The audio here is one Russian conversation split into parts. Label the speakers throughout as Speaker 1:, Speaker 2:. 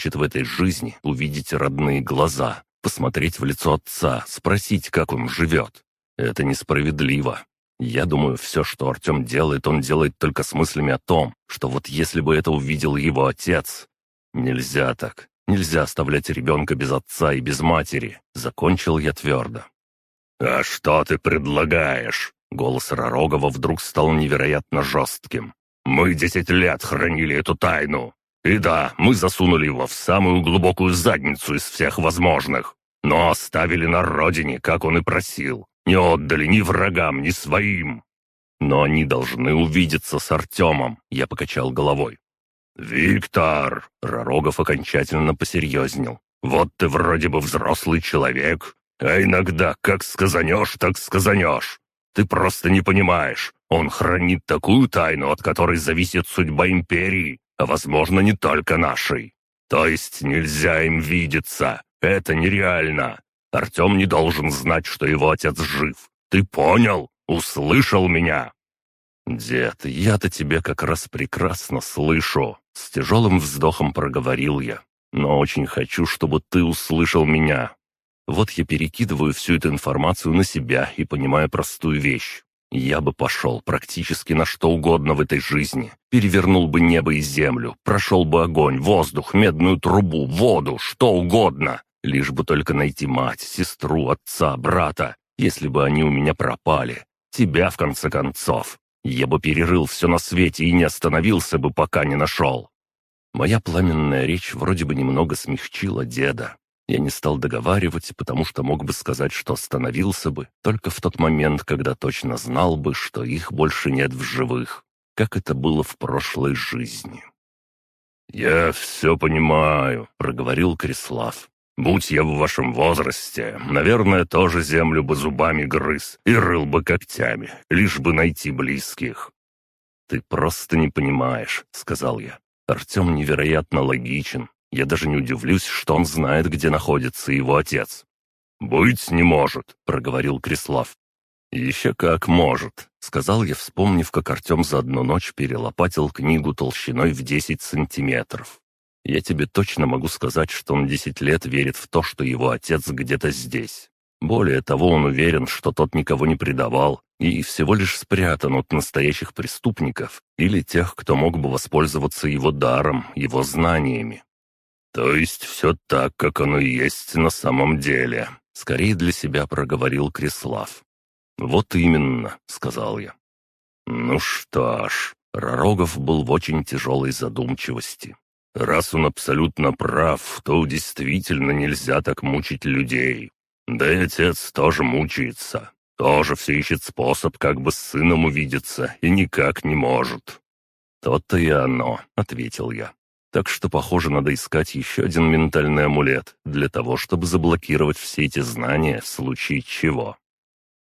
Speaker 1: хочет в этой жизни увидеть родные глаза, посмотреть в лицо отца, спросить, как он живет. Это несправедливо. Я думаю, все, что Артем делает, он делает только с мыслями о том, что вот если бы это увидел его отец... Нельзя так. Нельзя оставлять ребенка без отца и без матери. Закончил я твердо. «А что ты предлагаешь?» Голос Ророгова вдруг стал невероятно жестким. «Мы десять лет хранили эту тайну. И да, мы засунули его в самую глубокую задницу из всех возможных. Но оставили на родине, как он и просил. Не отдали ни врагам, ни своим. Но они должны увидеться с Артемом, я покачал головой. «Виктор!» — Ророгов окончательно посерьезнел. «Вот ты вроде бы взрослый человек, а иногда как сказанешь, так сказанешь. Ты просто не понимаешь. Он хранит такую тайну, от которой зависит судьба империи, а, возможно, не только нашей. То есть нельзя им видеться. Это нереально. Артем не должен знать, что его отец жив. Ты понял? Услышал меня?» «Дед, я-то тебе как раз прекрасно слышу», — с тяжелым вздохом проговорил я. «Но очень хочу, чтобы ты услышал меня. Вот я перекидываю всю эту информацию на себя и понимаю простую вещь. Я бы пошел практически на что угодно в этой жизни. Перевернул бы небо и землю, прошел бы огонь, воздух, медную трубу, воду, что угодно. Лишь бы только найти мать, сестру, отца, брата, если бы они у меня пропали. Тебя, в конце концов. Я бы перерыл все на свете и не остановился бы, пока не нашел. Моя пламенная речь вроде бы немного смягчила деда. Я не стал договаривать, потому что мог бы сказать, что остановился бы, только в тот момент, когда точно знал бы, что их больше нет в живых, как это было в прошлой жизни. «Я все понимаю», — проговорил Крислав. Будь я в вашем возрасте, наверное, тоже землю бы зубами грыз и рыл бы когтями, лишь бы найти близких». «Ты просто не понимаешь», — сказал я. «Артем невероятно логичен. Я даже не удивлюсь, что он знает, где находится его отец». «Быть не может», — проговорил Крислав. «Еще как может», — сказал я, вспомнив, как Артем за одну ночь перелопатил книгу толщиной в десять сантиметров. Я тебе точно могу сказать, что он десять лет верит в то, что его отец где-то здесь. Более того, он уверен, что тот никого не предавал и всего лишь спрятан от настоящих преступников или тех, кто мог бы воспользоваться его даром, его знаниями. «То есть все так, как оно и есть на самом деле», — скорее для себя проговорил Крислав. «Вот именно», — сказал я. «Ну что ж», — Ророгов был в очень тяжелой задумчивости. Раз он абсолютно прав, то действительно нельзя так мучить людей. Да и отец тоже мучается. Тоже все ищет способ, как бы с сыном увидеться, и никак не может. «То-то и оно», — ответил я. «Так что, похоже, надо искать еще один ментальный амулет для того, чтобы заблокировать все эти знания в случае чего».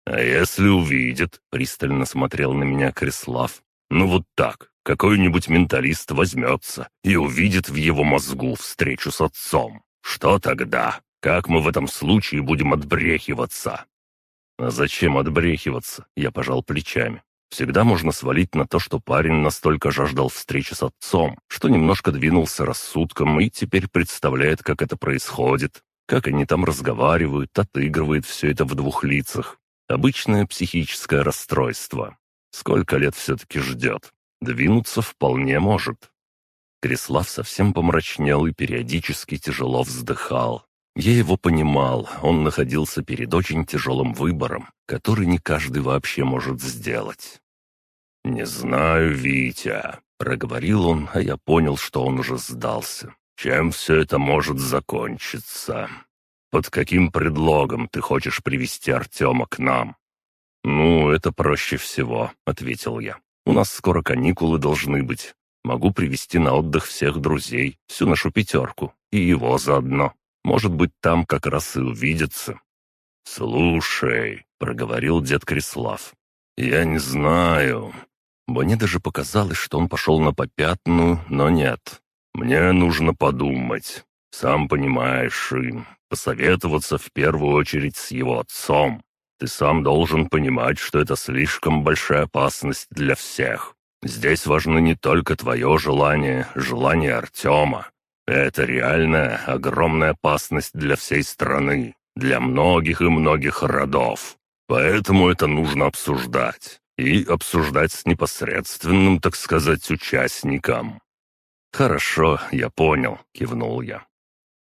Speaker 1: «А если увидит?» — пристально смотрел на меня Крислав. «Ну вот так, какой-нибудь менталист возьмется и увидит в его мозгу встречу с отцом. Что тогда? Как мы в этом случае будем отбрехиваться?» «А зачем отбрехиваться?» — я пожал плечами. «Всегда можно свалить на то, что парень настолько жаждал встречи с отцом, что немножко двинулся рассудком и теперь представляет, как это происходит, как они там разговаривают, отыгрывает все это в двух лицах. Обычное психическое расстройство. Сколько лет все-таки ждет? Двинуться вполне может. Крислав совсем помрачнел и периодически тяжело вздыхал. Я его понимал, он находился перед очень тяжелым выбором, который не каждый вообще может сделать. «Не знаю, Витя», — проговорил он, а я понял, что он уже сдался. «Чем все это может закончиться? Под каким предлогом ты хочешь привести Артема к нам?» «Ну, это проще всего», — ответил я. У нас скоро каникулы должны быть. Могу привести на отдых всех друзей, всю нашу пятерку, и его заодно. Может быть, там как раз и увидятся». «Слушай», — проговорил дед Крислав, — «я не знаю». Мне даже показалось, что он пошел на попятную, но нет. «Мне нужно подумать. Сам понимаешь, и посоветоваться в первую очередь с его отцом. Ты сам должен понимать, что это слишком большая опасность для всех. Здесь важно не только твое желание, желание Артема. Это реальная, огромная опасность для всей страны, для многих и многих родов. Поэтому это нужно обсуждать. И обсуждать с непосредственным, так сказать, участником. «Хорошо, я понял», — кивнул я.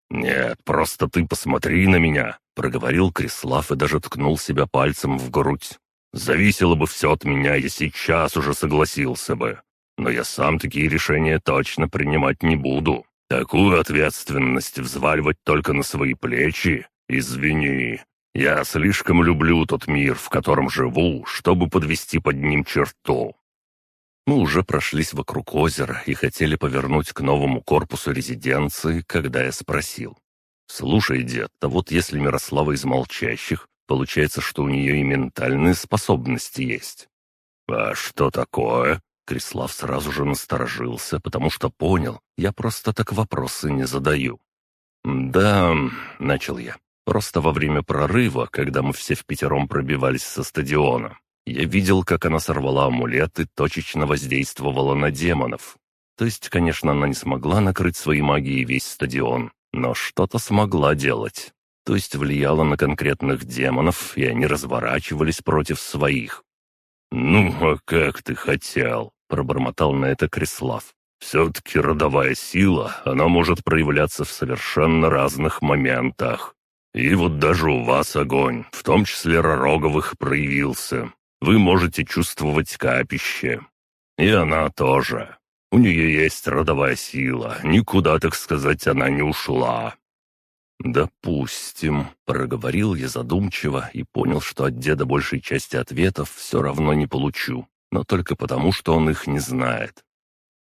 Speaker 1: «Нет, просто ты посмотри на меня», — проговорил Крислав и даже ткнул себя пальцем в грудь. «Зависело бы все от меня, я сейчас уже согласился бы. Но я сам такие решения точно принимать не буду. Такую ответственность взваливать только на свои плечи? Извини. Я слишком люблю тот мир, в котором живу, чтобы подвести под ним черту. Мы уже прошлись вокруг озера и хотели повернуть к новому корпусу резиденции, когда я спросил. «Слушай, дед, а вот если Мирослава из молчащих, получается, что у нее и ментальные способности есть». «А что такое?» Крислав сразу же насторожился, потому что понял, я просто так вопросы не задаю. «Да», — начал я, — «просто во время прорыва, когда мы все в пятером пробивались со стадиона, я видел, как она сорвала амулет и точечно воздействовала на демонов. То есть, конечно, она не смогла накрыть своей магией весь стадион, но что-то смогла делать. То есть влияла на конкретных демонов, и они разворачивались против своих. «Ну, а как ты хотел?» — пробормотал на это Крислав. «Все-таки родовая сила, она может проявляться в совершенно разных моментах. И вот даже у вас огонь, в том числе Ророговых, проявился вы можете чувствовать капище. И она тоже. У нее есть родовая сила, никуда, так сказать, она не ушла». «Допустим», — проговорил я задумчиво и понял, что от деда большей части ответов все равно не получу, но только потому, что он их не знает.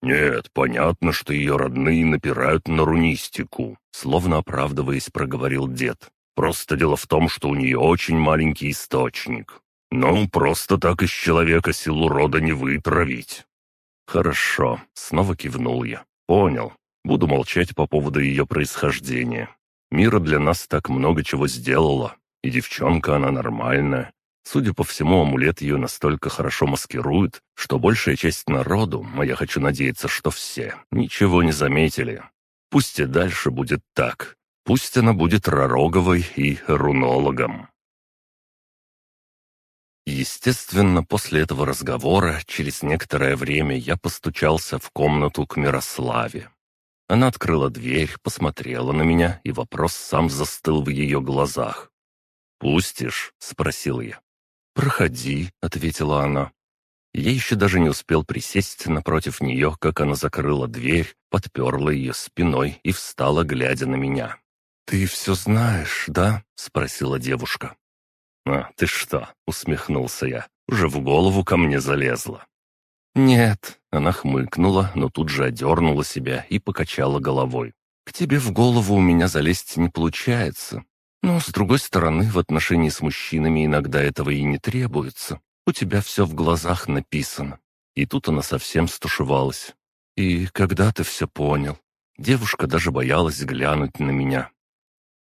Speaker 1: «Нет, понятно, что ее родные напирают на рунистику», — словно оправдываясь, проговорил дед. «Просто дело в том, что у нее очень маленький источник. «Ну, просто так из человека силу рода не вытравить». «Хорошо», — снова кивнул я. «Понял. Буду молчать по поводу ее происхождения. Мира для нас так много чего сделала, и девчонка она нормальная. Судя по всему, амулет ее настолько хорошо маскирует, что большая часть народу, а я хочу надеяться, что все, ничего не заметили. Пусть и дальше будет так. Пусть она будет ророговой и рунологом. Естественно, после этого разговора, через некоторое время я постучался в комнату к Мирославе. Она открыла дверь, посмотрела на меня, и вопрос сам застыл в ее глазах. «Пустишь?» — спросил я. «Проходи», — ответила она. Я еще даже не успел присесть напротив нее, как она закрыла дверь, подперла ее спиной и встала, глядя на меня. «Ты все знаешь, да?» — спросила девушка. «А, ты что?» — усмехнулся я. «Уже в голову ко мне залезла». «Нет», — она хмыкнула, но тут же одернула себя и покачала головой. «К тебе в голову у меня залезть не получается. Но, с другой стороны, в отношении с мужчинами иногда этого и не требуется. У тебя все в глазах написано». И тут она совсем стушевалась. «И когда ты все понял?» Девушка даже боялась глянуть на меня.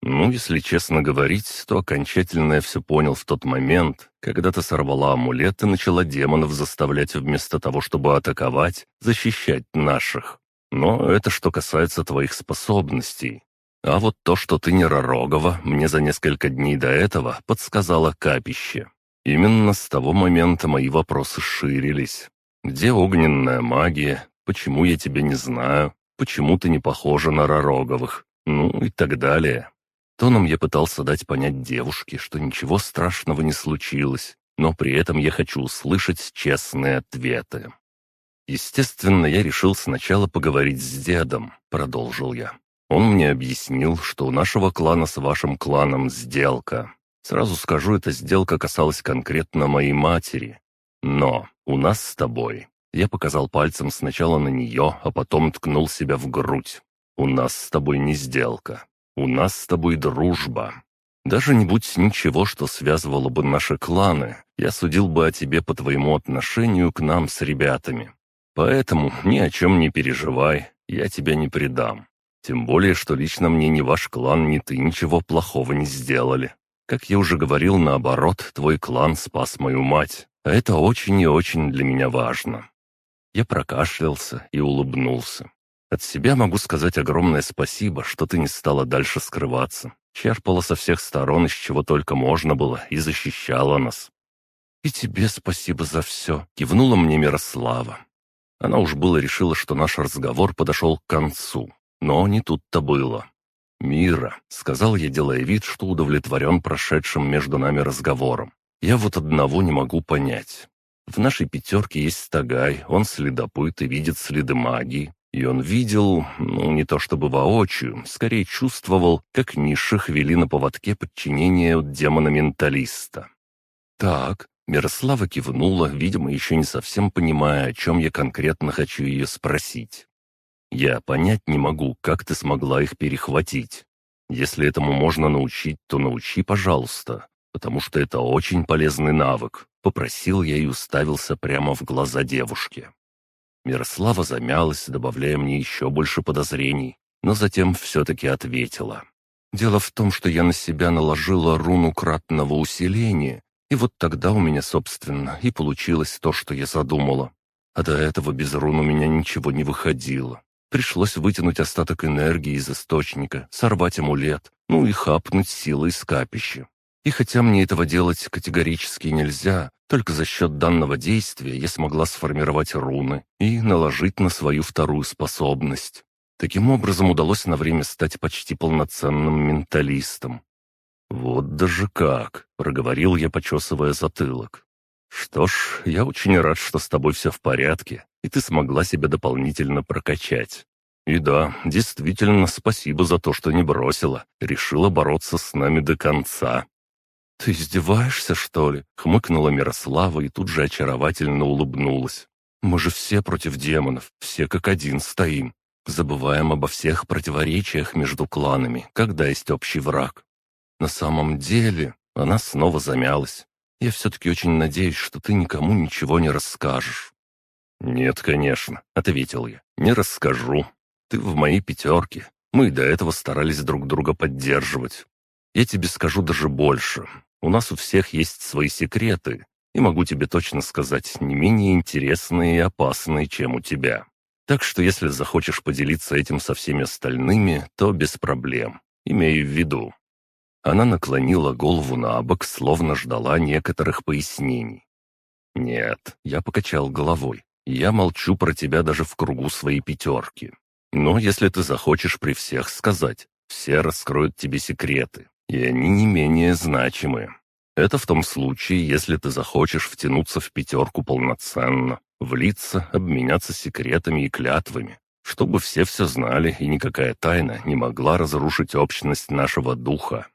Speaker 1: Ну, если честно говорить, то окончательно я все понял в тот момент, когда ты сорвала амулет и начала демонов заставлять вместо того, чтобы атаковать, защищать наших. Но это что касается твоих способностей. А вот то, что ты не Ророгова, мне за несколько дней до этого подсказала капище. Именно с того момента мои вопросы ширились. Где огненная магия? Почему я тебя не знаю? Почему ты не похожа на Ророговых? Ну и так далее. Тоном я пытался дать понять девушке, что ничего страшного не случилось, но при этом я хочу услышать честные ответы. Естественно, я решил сначала поговорить с дедом, продолжил я. Он мне объяснил, что у нашего клана с вашим кланом сделка. Сразу скажу, эта сделка касалась конкретно моей матери. Но у нас с тобой... Я показал пальцем сначала на нее, а потом ткнул себя в грудь. У нас с тобой не сделка. У нас с тобой дружба. Даже не будь ничего, что связывало бы наши кланы, я судил бы о тебе по твоему отношению к нам с ребятами. Поэтому ни о чем не переживай, я тебя не предам. Тем более, что лично мне ни ваш клан, ни ты ничего плохого не сделали. Как я уже говорил, наоборот, твой клан спас мою мать, а это очень и очень для меня важно». Я прокашлялся и улыбнулся. От себя могу сказать огромное спасибо, что ты не стала дальше скрываться. Черпала со всех сторон, из чего только можно было, и защищала нас. «И тебе спасибо за все», — кивнула мне Мирослава. Она уж было решила, что наш разговор подошел к концу, но не тут-то было. «Мира», — сказал я, делая вид, что удовлетворен прошедшим между нами разговором. «Я вот одного не могу понять. В нашей пятерке есть Стагай, он следопыт и видит следы магии. И он видел, ну, не то чтобы воочию, скорее чувствовал, как низших вели на поводке подчинение от демона-менталиста. «Так», — Мирослава кивнула, видимо, еще не совсем понимая, о чем я конкретно хочу ее спросить. «Я понять не могу, как ты смогла их перехватить. Если этому можно научить, то научи, пожалуйста, потому что это очень полезный навык», — попросил я и уставился прямо в глаза девушки. Мирослава замялась, добавляя мне еще больше подозрений, но затем все-таки ответила. «Дело в том, что я на себя наложила руну кратного усиления, и вот тогда у меня, собственно, и получилось то, что я задумала. А до этого без рун у меня ничего не выходило. Пришлось вытянуть остаток энергии из источника, сорвать амулет, ну и хапнуть силы из капища. И хотя мне этого делать категорически нельзя, только за счет данного действия я смогла сформировать руны и наложить на свою вторую способность. Таким образом удалось на время стать почти полноценным менталистом. «Вот даже как!» — проговорил я, почесывая затылок. «Что ж, я очень рад, что с тобой все в порядке, и ты смогла себя дополнительно прокачать. И да, действительно, спасибо за то, что не бросила, решила бороться с нами до конца. «Ты издеваешься, что ли?» — хмыкнула Мирослава и тут же очаровательно улыбнулась. «Мы же все против демонов, все как один стоим. Забываем обо всех противоречиях между кланами, когда есть общий враг. На самом деле...» Она снова замялась. «Я все-таки очень надеюсь, что ты никому ничего не расскажешь». «Нет, конечно», — ответил я. «Не расскажу. Ты в моей пятерке. Мы до этого старались друг друга поддерживать. Я тебе скажу даже больше. У нас у всех есть свои секреты, и могу тебе точно сказать, не менее интересные и опасные, чем у тебя. Так что если захочешь поделиться этим со всеми остальными, то без проблем. Имею в виду». Она наклонила голову на бок, словно ждала некоторых пояснений. «Нет», — я покачал головой, — «я молчу про тебя даже в кругу своей пятерки. Но если ты захочешь при всех сказать, все раскроют тебе секреты, и они не менее значимы. Это в том случае, если ты захочешь втянуться в пятерку полноценно, влиться, обменяться секретами и клятвами, чтобы все все знали, и никакая тайна не могла разрушить общность нашего духа.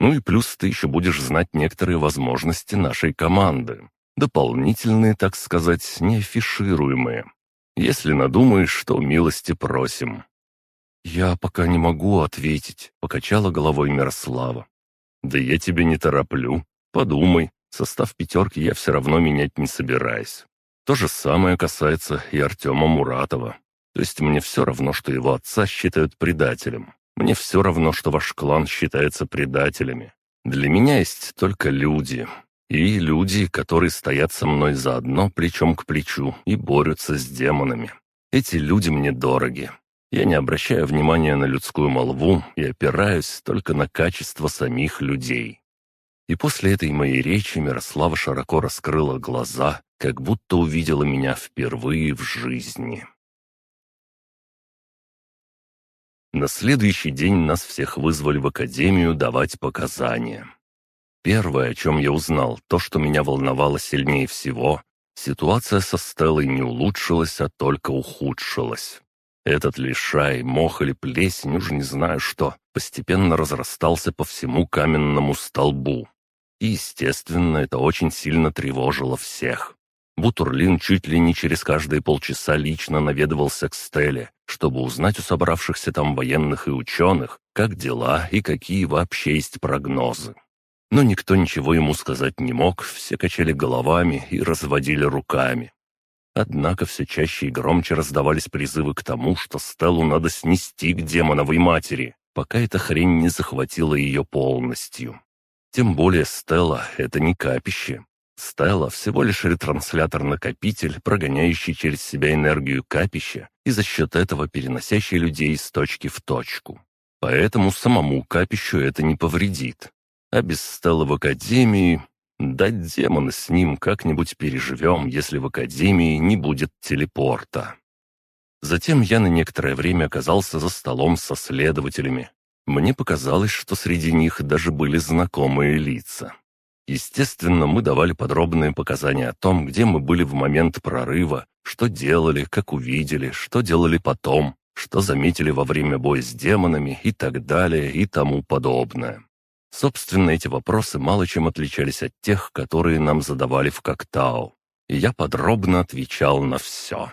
Speaker 1: Ну и плюс ты еще будешь знать некоторые возможности нашей команды. Дополнительные, так сказать, неафишируемые. Если надумаешь, то милости просим. «Я пока не могу ответить», — покачала головой Мирослава. «Да я тебя не тороплю. Подумай, состав пятерки я все равно менять не собираюсь. То же самое касается и Артема Муратова. То есть мне все равно, что его отца считают предателем. Мне все равно, что ваш клан считается предателями. Для меня есть только люди. И люди, которые стоят со мной заодно плечом к плечу и борются с демонами. Эти люди мне дороги. Я не обращаю внимания на людскую молву и опираюсь только на качество самих людей. И после этой моей речи Мирослава широко раскрыла глаза, как будто увидела меня впервые в жизни. На следующий день нас всех вызвали в академию давать показания. Первое, о чем я узнал, то, что меня волновало сильнее всего, ситуация со Стеллой не улучшилась, а только ухудшилась. Этот лишай, мох или плесень, уж не знаю что, постепенно разрастался по всему каменному столбу. И, естественно, это очень сильно тревожило всех. Бутурлин чуть ли не через каждые полчаса лично наведывался к Стелле, чтобы узнать у собравшихся там военных и ученых, как дела и какие вообще есть прогнозы. Но никто ничего ему сказать не мог, все качали головами и разводили руками. Однако все чаще и громче раздавались призывы к тому, что Стеллу надо снести к демоновой матери, пока эта хрень не захватила ее полностью. Тем более Стелла — это не капище. Стелла всего лишь ретранслятор-накопитель, прогоняющий через себя энергию капища и за счет этого переносящий людей из точки в точку. Поэтому самому капищу это не повредит. А без Стеллы в Академии... Да демона с ним как-нибудь переживем, если в Академии не будет телепорта. Затем я на некоторое время оказался за столом со следователями. Мне показалось, что среди них даже были знакомые лица. Естественно, мы давали подробные показания о том, где мы были в момент прорыва, что делали, как увидели, что делали потом, что заметили во время боя с демонами и так далее и тому подобное. Собственно, эти вопросы мало чем отличались от тех, которые нам задавали в Коктау, и я подробно отвечал на все.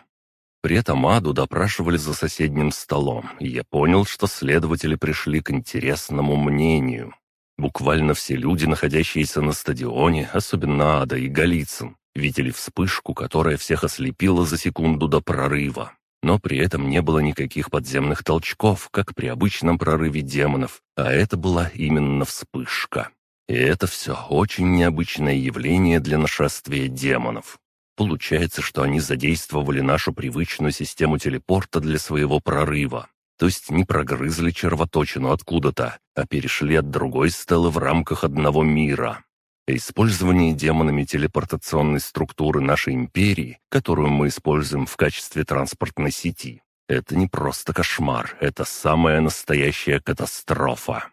Speaker 1: При этом Аду допрашивали за соседним столом, и я понял, что следователи пришли к интересному мнению. Буквально все люди, находящиеся на стадионе, особенно Ада и Голицын, видели вспышку, которая всех ослепила за секунду до прорыва. Но при этом не было никаких подземных толчков, как при обычном прорыве демонов, а это была именно вспышка. И это все очень необычное явление для нашествия демонов. Получается, что они задействовали нашу привычную систему телепорта для своего прорыва. То есть не прогрызли червоточину откуда-то, а перешли от другой стелы в рамках одного мира. Использование демонами телепортационной структуры нашей империи, которую мы используем в качестве транспортной сети, это не просто кошмар, это самая настоящая катастрофа.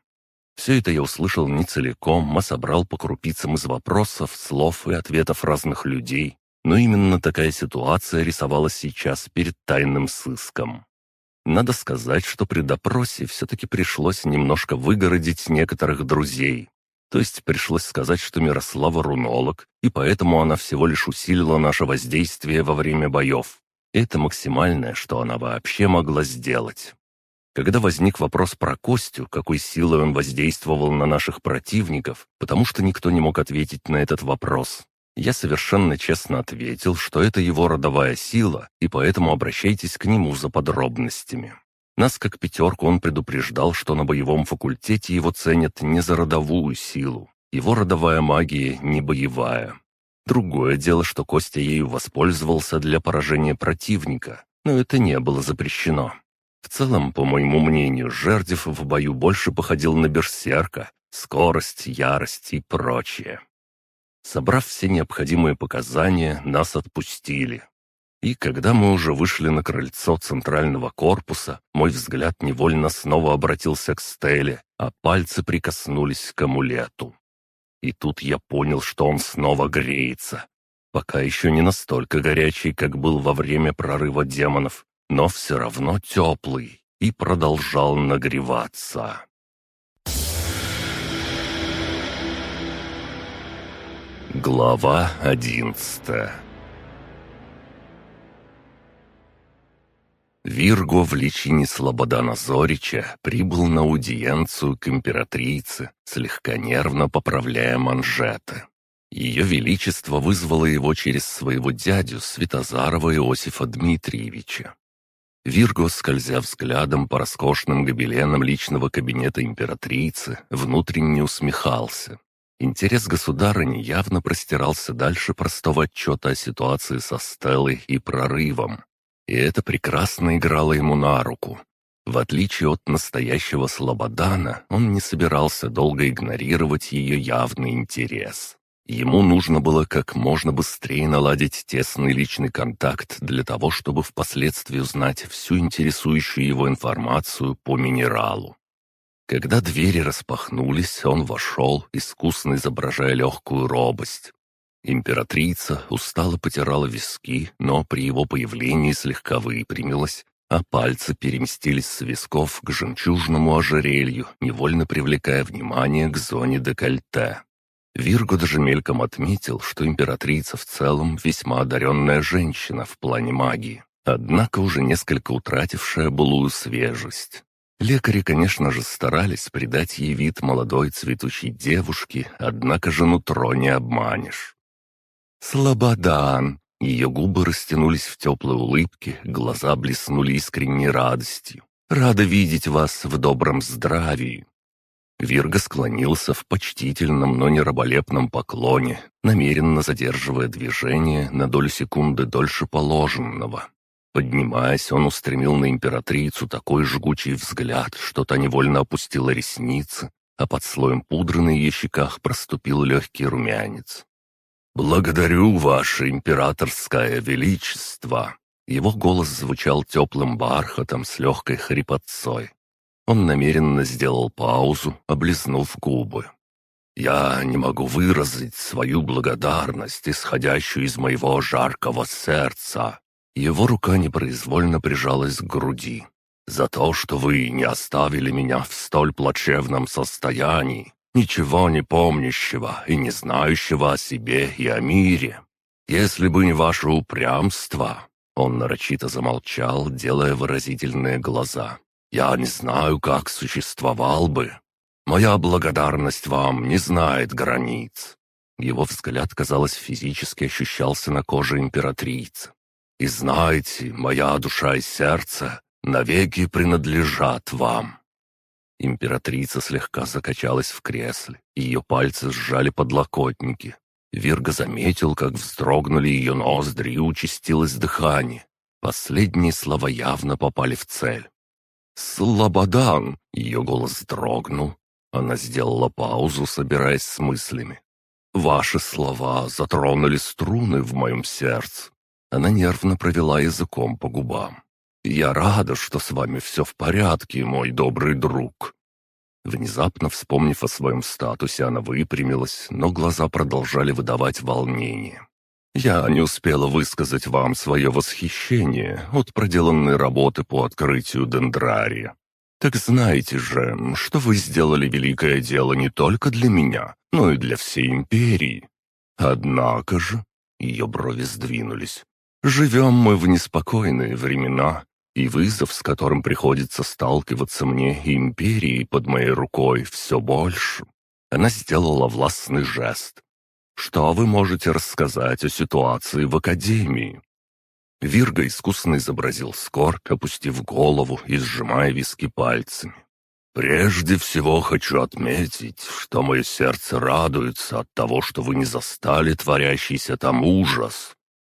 Speaker 1: Все это я услышал не целиком, а собрал по крупицам из вопросов, слов и ответов разных людей, но именно такая ситуация рисовалась сейчас перед тайным сыском. Надо сказать, что при допросе все-таки пришлось немножко выгородить некоторых друзей. То есть пришлось сказать, что Мирослава рунолог, и поэтому она всего лишь усилила наше воздействие во время боев. Это максимальное, что она вообще могла сделать. Когда возник вопрос про Костю, какой силой он воздействовал на наших противников, потому что никто не мог ответить на этот вопрос, я совершенно честно ответил, что это его родовая сила, и поэтому обращайтесь к нему за подробностями. Нас как пятерку он предупреждал, что на боевом факультете его ценят не за родовую силу. Его родовая магия не боевая. Другое дело, что Костя ею воспользовался для поражения противника, но это не было запрещено. В целом, по моему мнению, Жердев в бою больше походил на берсерка, скорость, ярость и прочее. Собрав все необходимые показания, нас отпустили. И когда мы уже вышли на крыльцо центрального корпуса, мой взгляд невольно снова обратился к Стелле, а пальцы прикоснулись к амулету. И тут я понял, что он снова греется. Пока еще не настолько горячий, как был во время прорыва демонов, но все равно теплый и продолжал нагреваться. Глава одиннадцатая Вирго в личине Слободана Зорича прибыл на аудиенцию к императрице, слегка нервно поправляя манжеты. Ее Величество вызвало его через своего дядю Святозарова Иосифа Дмитриевича. Вирго, скользя взглядом по роскошным гобеленам личного кабинета императрицы, внутренне усмехался. Интерес государыни явно простирался дальше простого отчета о ситуации со Стеллой и прорывом. И это прекрасно играло ему на руку. В отличие от настоящего Слободана, он не собирался долго игнорировать ее явный интерес. Ему нужно было как можно быстрее наладить тесный личный контакт для того, чтобы впоследствии узнать всю интересующую его информацию по минералу. Когда двери распахнулись, он вошел, искусно изображая легкую робость. Императрица устало потирала виски, но при его появлении слегка выпрямилась, а пальцы переместились с висков к жемчужному ожерелью, невольно привлекая внимание к зоне декольте. Вирго даже мельком отметил, что императрица в целом весьма одаренная женщина в плане магии, однако уже несколько утратившая былую свежесть. Лекари, конечно же, старались придать ей вид молодой цветущей девушки, однако же нутро не обманешь. «Слободан!» Ее губы растянулись в теплой улыбке, глаза блеснули искренней радостью. «Рада видеть вас в добром здравии!» Вирга склонился в почтительном, но не раболепном поклоне, намеренно задерживая движение на долю секунды дольше положенного. Поднимаясь, он устремил на императрицу такой жгучий взгляд, что та невольно опустила ресницы, а под слоем пудры на ее щеках проступил легкий румянец. «Благодарю, ваше императорское величество!» Его голос звучал теплым бархатом с легкой хрипотцой. Он намеренно сделал паузу, облизнув губы. «Я не могу выразить свою благодарность, исходящую из моего жаркого сердца». Его рука непроизвольно прижалась к груди. «За то, что вы не оставили меня в столь плачевном состоянии, ничего не помнящего и не знающего о себе и о мире. Если бы не ваше упрямство...» Он нарочито замолчал, делая выразительные глаза. Я не знаю, как существовал бы. Моя благодарность вам не знает границ». Его взгляд, казалось, физически ощущался на коже императрицы. «И знаете, моя душа и сердце навеки принадлежат вам». Императрица слегка закачалась в кресле, ее пальцы сжали подлокотники. Вирга заметил, как вздрогнули ее ноздри и участилось дыхание. Последние слова явно попали в цель. «Слободан!» — ее голос дрогнул. Она сделала паузу, собираясь с мыслями. «Ваши слова затронули струны в моем сердце». Она нервно провела языком по губам. «Я рада, что с вами все в порядке, мой добрый друг». Внезапно вспомнив о своем статусе, она выпрямилась, но глаза продолжали выдавать волнение. Я не успела высказать вам свое восхищение от проделанной работы по открытию дендрария. Так знаете же, что вы сделали великое дело не только для меня, но и для всей империи. Однако же, ее брови сдвинулись, живем мы в неспокойные времена, и вызов, с которым приходится сталкиваться мне и империи под моей рукой, все больше. Она сделала властный жест, что вы можете рассказать о ситуации в Академии?» Вирга искусно изобразил скорбь, опустив голову и сжимая виски пальцами. «Прежде всего хочу отметить, что мое сердце радуется от того, что вы не застали творящийся там ужас.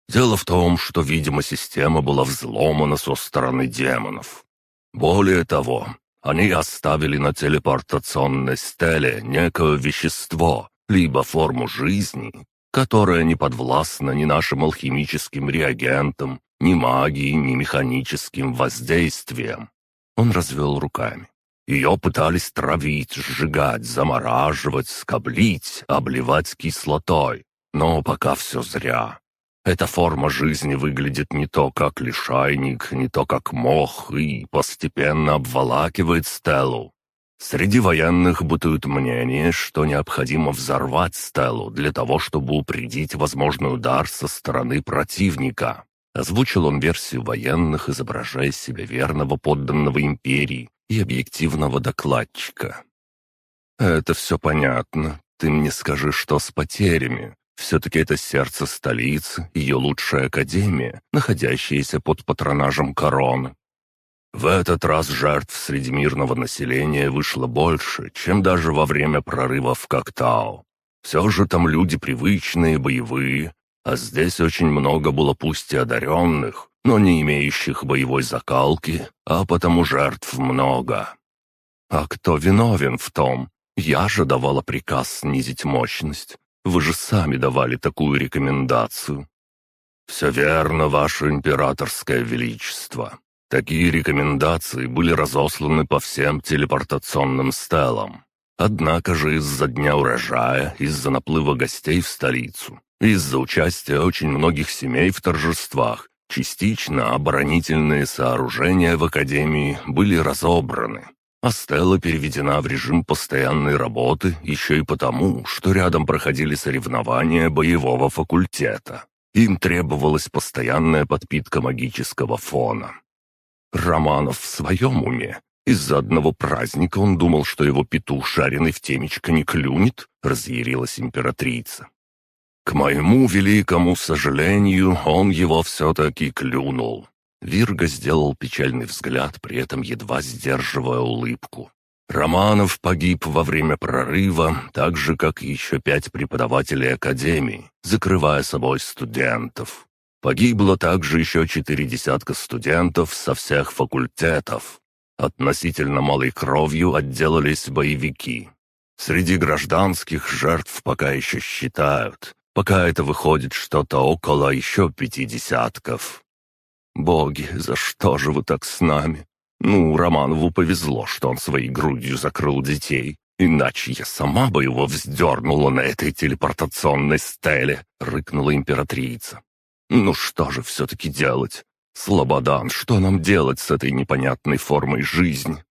Speaker 1: Дело в том, что, видимо, система была взломана со стороны демонов. Более того, они оставили на телепортационной стеле некое вещество, либо форму жизни, которая не подвластна ни нашим алхимическим реагентам, ни магии, ни механическим воздействиям. Он развел руками. Ее пытались травить, сжигать, замораживать, скоблить, обливать кислотой. Но пока все зря. Эта форма жизни выглядит не то как лишайник, не то как мох и постепенно обволакивает стелу. Среди военных бытует мнение, что необходимо взорвать стелу для того, чтобы упредить возможный удар со стороны противника. Озвучил он версию военных, изображая себя верного подданного империи и объективного докладчика. «Это все понятно. Ты мне скажи, что с потерями. Все-таки это сердце столицы, ее лучшая академия, находящаяся под патронажем короны. В этот раз жертв среди мирного населения вышло больше, чем даже во время прорыва в Коктау. Все же там люди привычные, боевые, а здесь очень много было пусть и одаренных, но не имеющих боевой закалки, а потому жертв много. А кто виновен в том? Я же давала приказ снизить мощность. Вы же сами давали такую рекомендацию. «Все верно, ваше императорское величество. Такие рекомендации были разосланы по всем телепортационным стелам. Однако же из-за дня урожая, из-за наплыва гостей в столицу, из-за участия очень многих семей в торжествах, частично оборонительные сооружения в Академии были разобраны. А стела переведена в режим постоянной работы еще и потому, что рядом проходили соревнования боевого факультета. Им требовалась постоянная подпитка магического фона. Романов в своем уме. Из-за одного праздника он думал, что его петух, шаренный в темечко, не клюнет, разъярилась императрица. К моему великому сожалению, он его все-таки клюнул. Вирга сделал печальный взгляд, при этом едва сдерживая улыбку. Романов погиб во время прорыва, так же, как еще пять преподавателей Академии, закрывая собой студентов. Погибло также еще четыре десятка студентов со всех факультетов. Относительно малой кровью отделались боевики. Среди гражданских жертв пока еще считают, пока это выходит что-то около еще пяти десятков. Боги, за что же вы так с нами? Ну, Романову повезло, что он своей грудью закрыл детей. Иначе я сама бы его вздернула на этой телепортационной стеле», — рыкнула императрица. «Ну что же все-таки делать? Слободан, что нам делать с этой непонятной формой жизни?»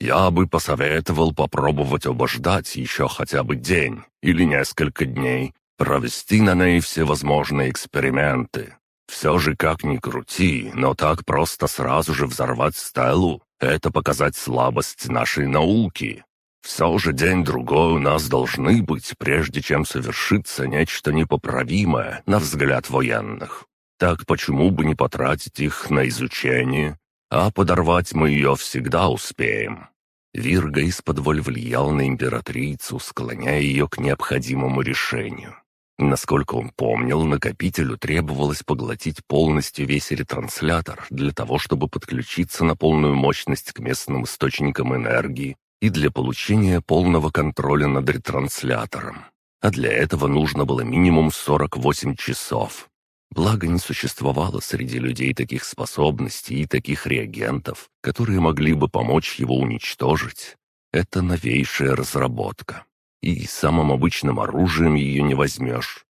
Speaker 1: «Я бы посоветовал попробовать обождать еще хотя бы день или несколько дней, провести на ней всевозможные эксперименты, все же как ни крути, но так просто сразу же взорвать стелу — это показать слабость нашей науки. Все же день-другой у нас должны быть, прежде чем совершится нечто непоправимое, на взгляд военных. Так почему бы не потратить их на изучение? А подорвать мы ее всегда успеем. Вирга из-под влиял на императрицу, склоняя ее к необходимому решению. Насколько он помнил, накопителю требовалось поглотить полностью весь ретранслятор для того, чтобы подключиться на полную мощность к местным источникам энергии и для получения полного контроля над ретранслятором. А для этого нужно было минимум 48 часов. Благо не существовало среди людей таких способностей и таких реагентов, которые могли бы помочь его уничтожить. Это новейшая разработка и самым обычным оружием ее не возьмешь.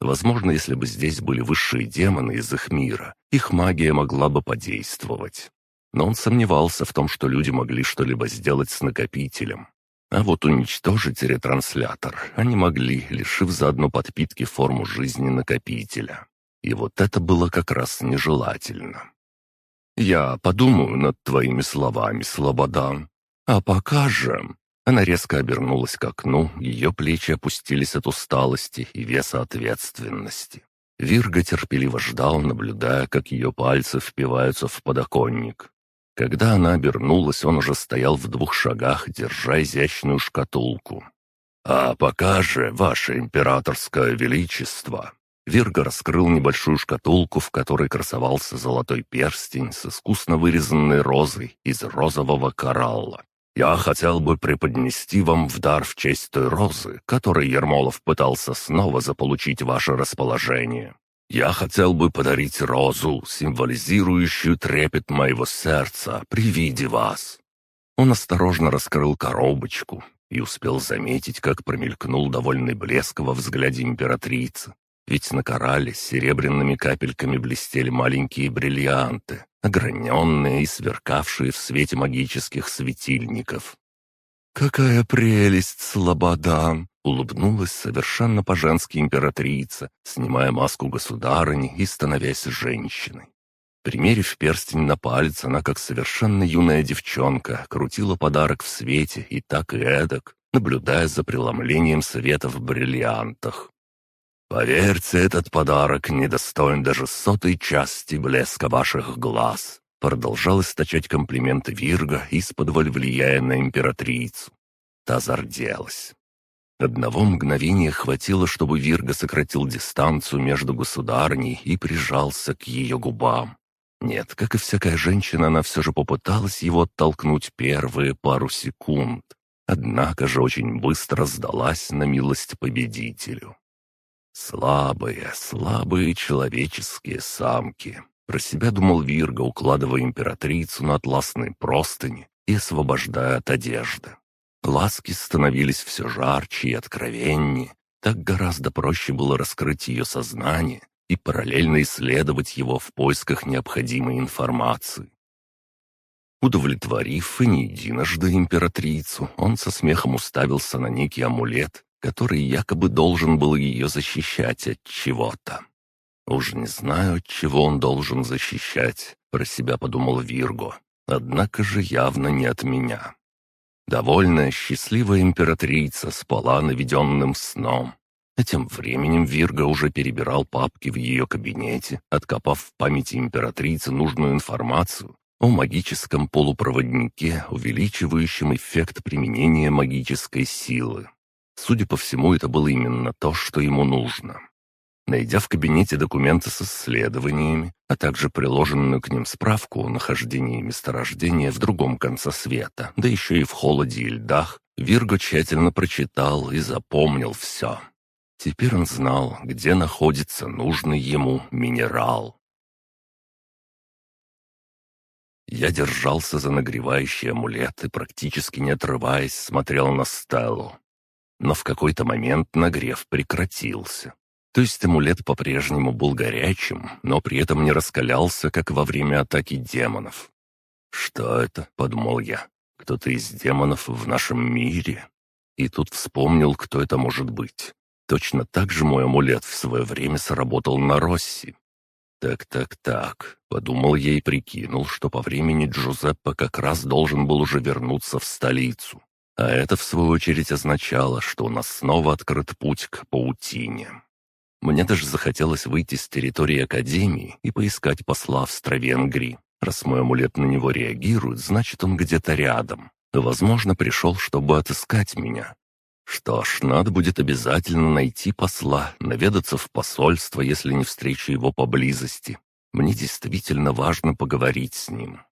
Speaker 1: Возможно, если бы здесь были высшие демоны из их мира, их магия могла бы подействовать. Но он сомневался в том, что люди могли что-либо сделать с накопителем. А вот уничтожить ретранслятор они могли, лишив заодно подпитки форму жизни накопителя. И вот это было как раз нежелательно. «Я подумаю над твоими словами, Слобода. А пока же...» Она резко обернулась к окну, ее плечи опустились от усталости и веса ответственности. Вирга терпеливо ждал, наблюдая, как ее пальцы впиваются в подоконник. Когда она обернулась, он уже стоял в двух шагах, держа изящную шкатулку. «А пока же, ваше императорское величество!» Вирга раскрыл небольшую шкатулку, в которой красовался золотой перстень с искусно вырезанной розой из розового коралла. Я хотел бы преподнести вам в дар в честь той розы, которой Ермолов пытался снова заполучить ваше расположение. Я хотел бы подарить розу, символизирующую трепет моего сердца при виде вас». Он осторожно раскрыл коробочку и успел заметить, как промелькнул довольный блеск во взгляде императрицы. Ведь на корале серебряными капельками блестели маленькие бриллианты, ограненные и сверкавшие в свете магических светильников. «Какая прелесть, слобода!» — улыбнулась совершенно по-женски императрица, снимая маску государыни и становясь женщиной. Примерив перстень на палец, она, как совершенно юная девчонка, крутила подарок в свете и так и эдак, наблюдая за преломлением света в бриллиантах. «Поверьте, этот подарок недостоин даже сотой части блеска ваших глаз», продолжал источать комплименты Вирга, из-под влияя на императрицу. Та зарделась. Одного мгновения хватило, чтобы Вирга сократил дистанцию между государней и прижался к ее губам. Нет, как и всякая женщина, она все же попыталась его оттолкнуть первые пару секунд. Однако же очень быстро сдалась на милость победителю. «Слабые, слабые человеческие самки», — про себя думал Вирга, укладывая императрицу на атласные простыни и освобождая от одежды. Ласки становились все жарче и откровеннее, так гораздо проще было раскрыть ее сознание и параллельно исследовать его в поисках необходимой информации. Удовлетворив и не единожды императрицу, он со смехом уставился на некий амулет, который якобы должен был ее защищать от чего-то. «Уж не знаю, от чего он должен защищать», — про себя подумал Вирго. «Однако же явно не от меня». Довольная, счастливая императрица спала наведенным сном. А тем временем Вирга уже перебирал папки в ее кабинете, откопав в памяти императрицы нужную информацию, о магическом полупроводнике, увеличивающем эффект применения магической силы. Судя по всему, это было именно то, что ему нужно. Найдя в кабинете документы с исследованиями, а также приложенную к ним справку о нахождении месторождения в другом конце света, да еще и в холоде и льдах, Вирго тщательно прочитал и запомнил все. Теперь он знал, где находится нужный ему минерал. Я держался за нагревающий амулет и, практически не отрываясь, смотрел на Стеллу. Но в какой-то момент нагрев прекратился. То есть амулет по-прежнему был горячим, но при этом не раскалялся, как во время атаки демонов. «Что это?» — подумал я. «Кто-то из демонов в нашем мире?» И тут вспомнил, кто это может быть. Точно так же мой амулет в свое время сработал на Росси. «Так-так-так», — подумал я и прикинул, что по времени Джузеппе как раз должен был уже вернуться в столицу. А это, в свою очередь, означало, что у нас снова открыт путь к паутине. Мне даже захотелось выйти с территории Академии и поискать посла Австро-Венгрии. Раз мой амулет на него реагирует, значит, он где-то рядом. Возможно, пришел, чтобы отыскать меня. Что ж, надо будет обязательно найти посла, наведаться в посольство, если не встречу его поблизости. Мне действительно важно поговорить с ним.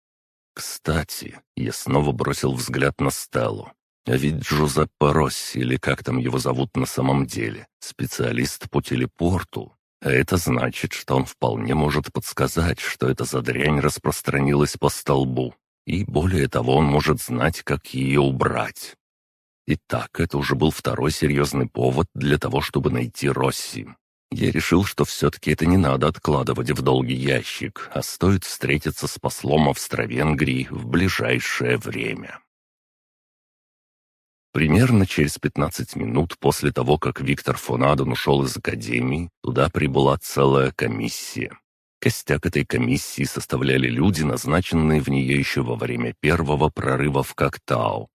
Speaker 1: Кстати, я снова бросил взгляд на Стеллу. А ведь Джузеппе Росси, или как там его зовут на самом деле, специалист по телепорту. А это значит, что он вполне может подсказать, что эта за дрянь распространилась по столбу. И более того, он может знать, как ее убрать. Итак, это уже был второй серьезный повод для того, чтобы найти Росси. Я решил, что все-таки это не надо откладывать в долгий ящик, а стоит встретиться с послом Австро-Венгрии в ближайшее время. Примерно через 15 минут после того, как Виктор фон Аден ушел из академии, туда прибыла целая комиссия. Костяк этой комиссии составляли люди, назначенные в нее еще во время первого прорыва в Коктау.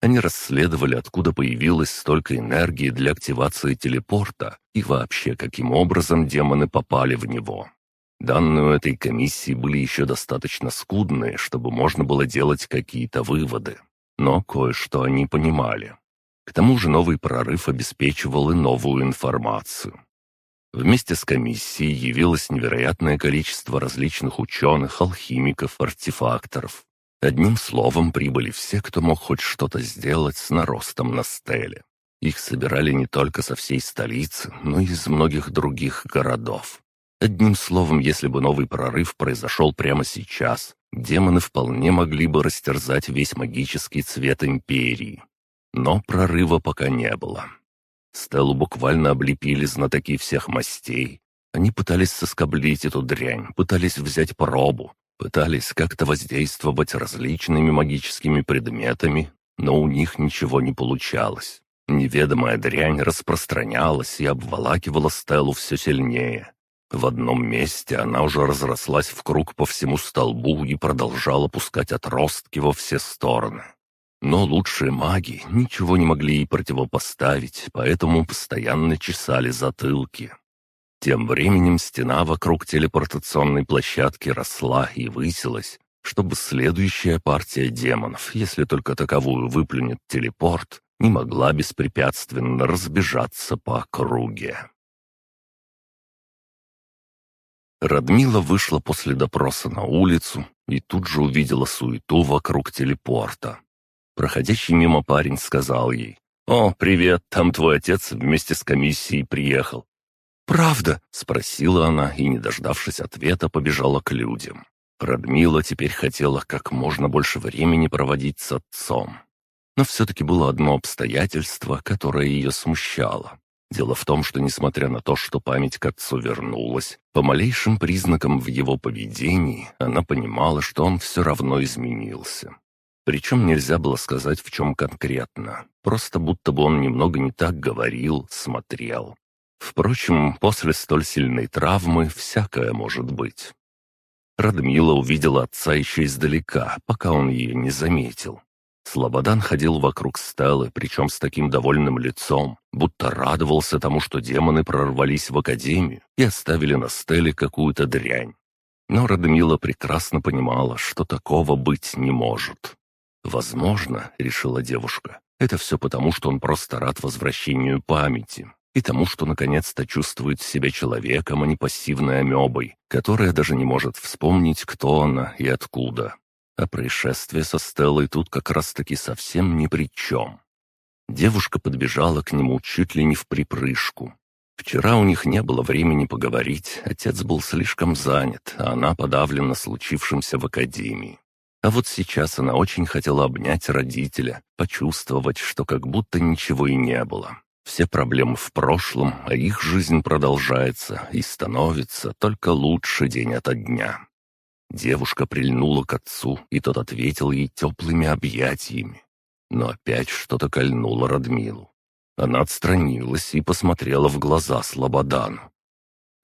Speaker 1: Они расследовали, откуда появилось столько энергии для активации телепорта и вообще, каким образом демоны попали в него. Данные у этой комиссии были еще достаточно скудные, чтобы можно было делать какие-то выводы. Но кое-что они понимали. К тому же новый прорыв обеспечивал и новую информацию. Вместе с комиссией явилось невероятное количество различных ученых, алхимиков, артефакторов, Одним словом, прибыли все, кто мог хоть что-то сделать с наростом на стеле. Их собирали не только со всей столицы, но и из многих других городов. Одним словом, если бы новый прорыв произошел прямо сейчас, демоны вполне могли бы растерзать весь магический цвет Империи. Но прорыва пока не было. Стеллу буквально облепили знатоки всех мастей. Они пытались соскоблить эту дрянь, пытались взять пробу, Пытались как-то воздействовать различными магическими предметами, но у них ничего не получалось. Неведомая дрянь распространялась и обволакивала Стеллу все сильнее. В одном месте она уже разрослась в круг по всему столбу и продолжала пускать отростки во все стороны. Но лучшие маги ничего не могли ей противопоставить, поэтому постоянно чесали затылки. Тем временем стена вокруг телепортационной площадки росла и высилась, чтобы следующая партия демонов, если только таковую выплюнет телепорт, не могла беспрепятственно разбежаться по округе. Радмила вышла после допроса на улицу и тут же увидела суету вокруг телепорта. Проходящий мимо парень сказал ей, «О, привет, там твой отец вместе с комиссией приехал. «Правда?» — спросила она и, не дождавшись ответа, побежала к людям. Радмила теперь хотела как можно больше времени проводить с отцом. Но все-таки было одно обстоятельство, которое ее смущало. Дело в том, что несмотря на то, что память к отцу вернулась, по малейшим признакам в его поведении она понимала, что он все равно изменился. Причем нельзя было сказать, в чем конкретно. Просто будто бы он немного не так говорил, смотрел. Впрочем, после столь сильной травмы всякое может быть. Радмила увидела отца еще издалека, пока он ее не заметил. Слободан ходил вокруг Стеллы, причем с таким довольным лицом, будто радовался тому, что демоны прорвались в академию и оставили на Стелле какую-то дрянь. Но Радмила прекрасно понимала, что такого быть не может. «Возможно, — решила девушка, — это все потому, что он просто рад возвращению памяти и тому, что наконец-то чувствует себя человеком, а не пассивной амебой, которая даже не может вспомнить, кто она и откуда. А происшествие со Стеллой тут как раз-таки совсем ни при чем. Девушка подбежала к нему чуть ли не в припрыжку. Вчера у них не было времени поговорить, отец был слишком занят, а она подавлена случившимся в академии. А вот сейчас она очень хотела обнять родителя, почувствовать, что как будто ничего и не было. Все проблемы в прошлом, а их жизнь продолжается и становится только лучше день ото дня. Девушка прильнула к отцу, и тот ответил ей теплыми объятиями. Но опять что-то кольнуло Радмилу. Она отстранилась и посмотрела в глаза Слободану.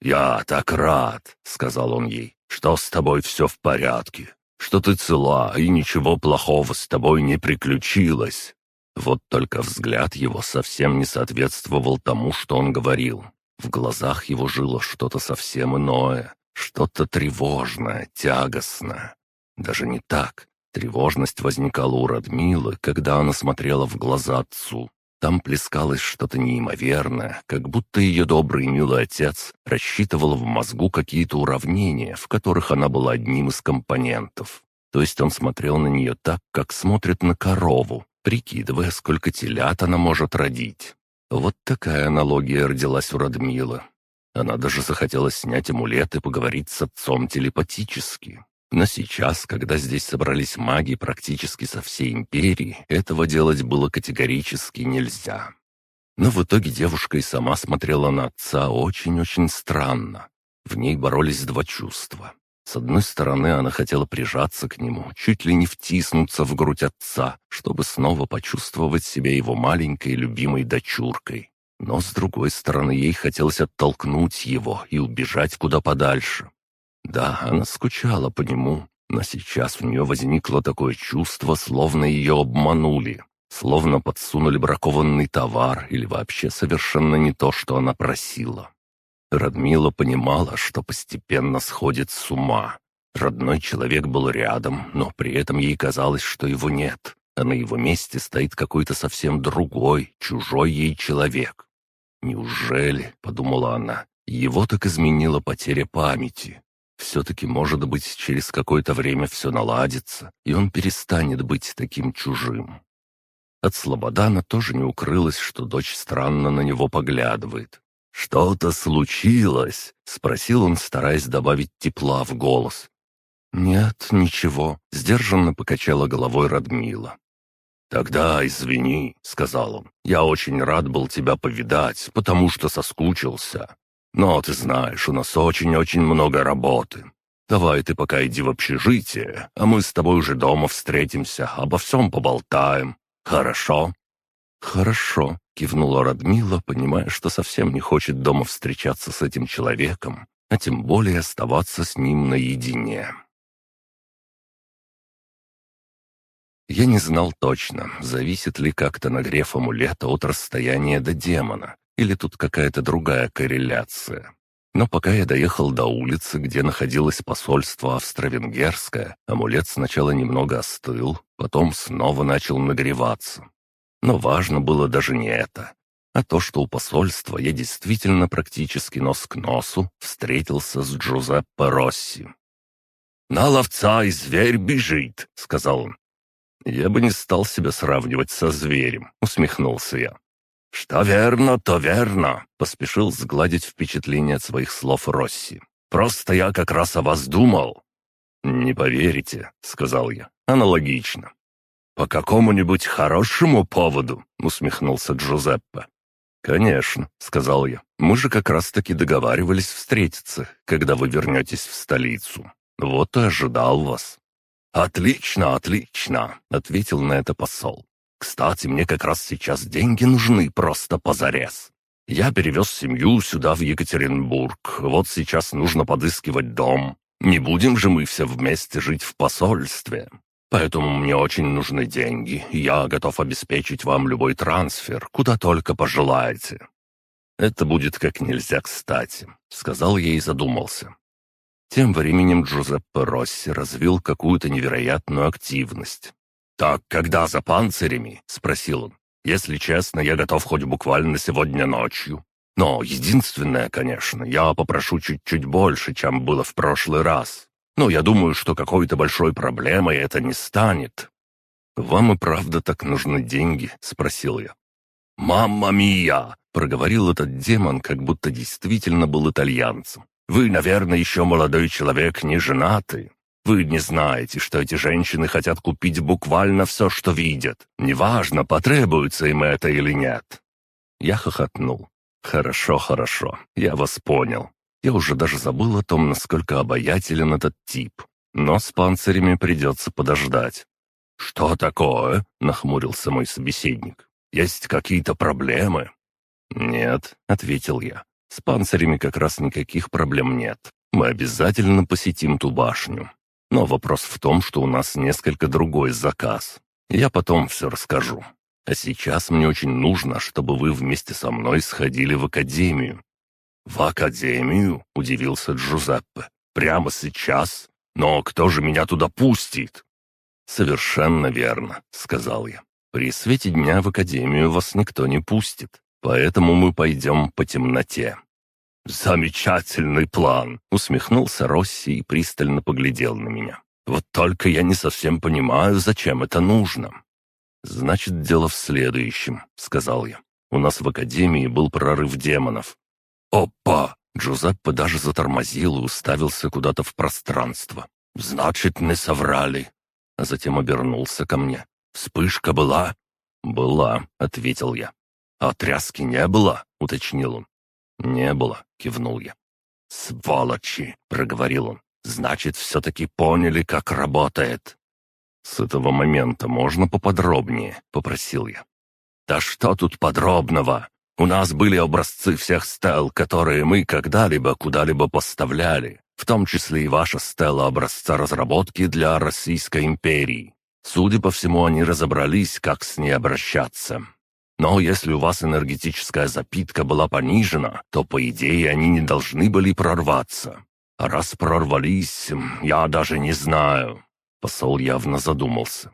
Speaker 1: «Я так рад», — сказал он ей, — «что с тобой все в порядке, что ты цела и ничего плохого с тобой не приключилось». Вот только взгляд его совсем не соответствовал тому, что он говорил. В глазах его жило что-то совсем иное, что-то тревожное, тягостное. Даже не так. Тревожность возникала у Радмилы, когда она смотрела в глаза отцу. Там плескалось что-то неимоверное, как будто ее добрый и милый отец рассчитывал в мозгу какие-то уравнения, в которых она была одним из компонентов. То есть он смотрел на нее так, как смотрит на корову, прикидывая, сколько телят она может родить. Вот такая аналогия родилась у Радмилы. Она даже захотела снять амулет и поговорить с отцом телепатически. Но сейчас, когда здесь собрались маги практически со всей империи, этого делать было категорически нельзя. Но в итоге девушка и сама смотрела на отца очень-очень странно. В ней боролись два чувства. С одной стороны, она хотела прижаться к нему, чуть ли не втиснуться в грудь отца, чтобы снова почувствовать себя его маленькой любимой дочуркой. Но с другой стороны, ей хотелось оттолкнуть его и убежать куда подальше. Да, она скучала по нему, но сейчас у нее возникло такое чувство, словно ее обманули, словно подсунули бракованный товар или вообще совершенно не то, что она просила. Радмила понимала, что постепенно сходит с ума. Родной человек был рядом, но при этом ей казалось, что его нет, а на его месте стоит какой-то совсем другой, чужой ей человек. «Неужели?» — подумала она. «Его так изменила потеря памяти. Все-таки, может быть, через какое-то время все наладится, и он перестанет быть таким чужим». От Слободана тоже не укрылось, что дочь странно на него поглядывает. «Что-то случилось?» — спросил он, стараясь добавить тепла в голос. «Нет, ничего», — сдержанно покачала головой Радмила. «Тогда извини», — сказал он. «Я очень рад был тебя повидать, потому что соскучился. Но ты знаешь, у нас очень-очень много работы. Давай ты пока иди в общежитие, а мы с тобой уже дома встретимся, обо всем поболтаем. Хорошо?» «Хорошо», — кивнула Радмила, понимая, что совсем не хочет дома встречаться с этим человеком, а тем более оставаться с ним наедине. Я не знал точно, зависит ли как-то нагрев амулета от расстояния до демона, или тут какая-то другая корреляция. Но пока я доехал до улицы, где находилось посольство австро-венгерское, амулет сначала немного остыл, потом снова начал нагреваться. Но важно было даже не это, а то, что у посольства я действительно практически нос к носу встретился с Джузеппе Росси. «На ловца и зверь бежит», — сказал он. «Я бы не стал себя сравнивать со зверем», — усмехнулся я. «Что верно, то верно», — поспешил сгладить впечатление от своих слов Росси. «Просто я как раз о вас думал». «Не поверите», — сказал я. «Аналогично. «По какому-нибудь хорошему поводу?» — усмехнулся Джузеппе. «Конечно», — сказал я. «Мы же как раз-таки договаривались встретиться, когда вы вернетесь в столицу. Вот и ожидал вас». «Отлично, отлично», — ответил на это посол. «Кстати, мне как раз сейчас деньги нужны просто позарез. Я перевез семью сюда, в Екатеринбург. Вот сейчас нужно подыскивать дом. Не будем же мы все вместе жить в посольстве. Поэтому мне очень нужны деньги, я готов обеспечить вам любой трансфер, куда только пожелаете». «Это будет как нельзя кстати», — сказал я и задумался. Тем временем Джузеппе Росси развил какую-то невероятную активность. «Так когда за панцирями?» — спросил он. «Если честно, я готов хоть буквально сегодня ночью. Но единственное, конечно, я попрошу чуть-чуть больше, чем было в прошлый раз. Но я думаю, что какой-то большой проблемой это не станет». «Вам и правда так нужны деньги?» — спросил я. «Мамма мия!» — проговорил этот демон, как будто действительно был итальянцем. «Вы, наверное, еще молодой человек, не женатый. Вы не знаете, что эти женщины хотят купить буквально все, что видят. Неважно, потребуется им это или нет». Я хохотнул. «Хорошо, хорошо, я вас понял. Я уже даже забыл о том, насколько обаятелен этот тип. Но с панцирями придется подождать». «Что такое?» — нахмурился мой собеседник. «Есть какие-то проблемы?» «Нет», — ответил я. «С панцирями как раз никаких проблем нет. Мы обязательно посетим ту башню. Но вопрос в том, что у нас несколько другой заказ. Я потом все расскажу. А сейчас мне очень нужно, чтобы вы вместе со мной сходили в академию». «В академию?» — удивился Джузеппе. «Прямо сейчас? Но кто же меня туда пустит?» «Совершенно верно», — сказал я. «При свете дня в академию вас никто не пустит, поэтому мы пойдем по темноте. «Замечательный план!» — усмехнулся Росси и пристально поглядел на меня. «Вот только я не совсем понимаю, зачем это нужно». «Значит, дело в следующем», — сказал я. «У нас в Академии был прорыв демонов». «Опа!» — Джузеппе даже затормозил и уставился куда-то в пространство. «Значит, не соврали!» А затем обернулся ко мне. «Вспышка была?» «Была», — ответил я. «А тряски не было?» — уточнил он. «Не было», — кивнул я. «Сволочи!» — проговорил он. «Значит, все-таки поняли, как работает». «С этого момента можно поподробнее?» — попросил я. «Да что тут подробного? У нас были образцы всех стел, которые мы когда-либо куда-либо поставляли, в том числе и ваша стела образца разработки для Российской империи. Судя по всему, они разобрались, как с ней обращаться. Но если у вас энергетическая запитка была понижена, то, по идее, они не должны были прорваться. А раз прорвались, я даже не знаю». Посол явно задумался.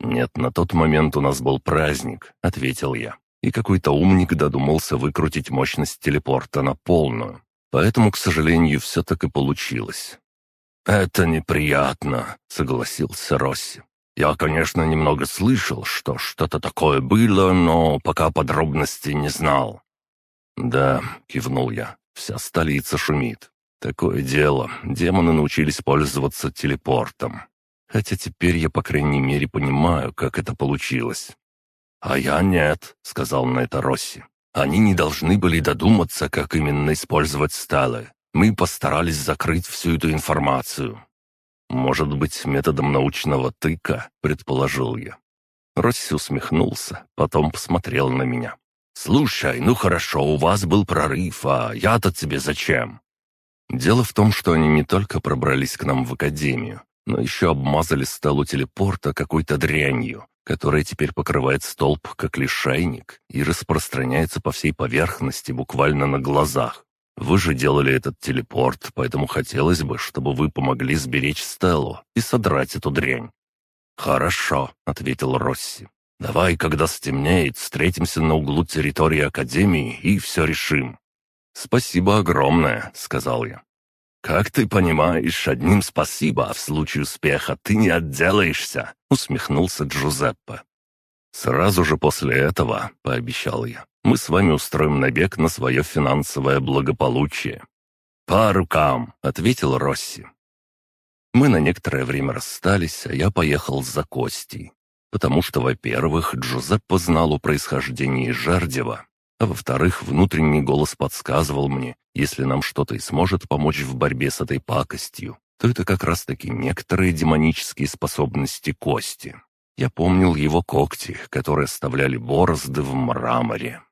Speaker 1: «Нет, на тот момент у нас был праздник», — ответил я. И какой-то умник додумался выкрутить мощность телепорта на полную. Поэтому, к сожалению, все так и получилось. «Это неприятно», — согласился Росси. Я, конечно, немного слышал, что что-то такое было, но пока подробностей не знал». «Да», — кивнул я, — «вся столица шумит. Такое дело, демоны научились пользоваться телепортом. Хотя теперь я, по крайней мере, понимаю, как это получилось». «А я нет», — сказал на это Росси. «Они не должны были додуматься, как именно использовать сталы. Мы постарались закрыть всю эту информацию. «Может быть, методом научного тыка?» — предположил я. Росси усмехнулся, потом посмотрел на меня. «Слушай, ну хорошо, у вас был прорыв, а я-то тебе зачем?» Дело в том, что они не только пробрались к нам в академию, но еще обмазали стелу телепорта какой-то дрянью, которая теперь покрывает столб как лишайник и распространяется по всей поверхности буквально на глазах. Вы же делали этот телепорт, поэтому хотелось бы, чтобы вы помогли сберечь Стеллу и содрать эту дрянь». «Хорошо», — ответил Росси. «Давай, когда стемнеет, встретимся на углу территории Академии и все решим». «Спасибо огромное», — сказал я. «Как ты понимаешь, одним спасибо, а в случае успеха ты не отделаешься», — усмехнулся Джузеппе. «Сразу же после этого», — пообещал я, мы с вами устроим набег на свое финансовое благополучие». «По рукам», — ответил Росси. Мы на некоторое время расстались, а я поехал за Костей. Потому что, во-первых, Джузеппе знал о происхождении Жардева, а во-вторых, внутренний голос подсказывал мне, если нам что-то и сможет помочь в борьбе с этой пакостью, то это как раз-таки некоторые демонические способности Кости. Я помнил его когти, которые оставляли борозды в мраморе.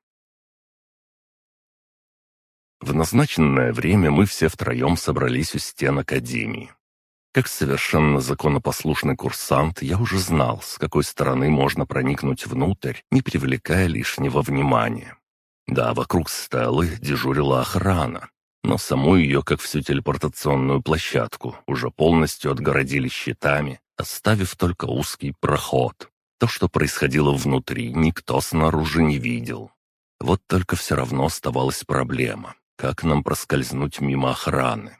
Speaker 1: В назначенное время мы все втроем собрались у стен Академии. Как совершенно законопослушный курсант, я уже знал, с какой стороны можно проникнуть внутрь, не привлекая лишнего внимания. Да, вокруг Стеллы дежурила охрана. но саму ее, как всю телепортационную площадку, уже полностью отгородили щитами, оставив только узкий проход. То, что происходило внутри, никто снаружи не видел. Вот только все равно оставалась проблема. Как нам проскользнуть мимо охраны?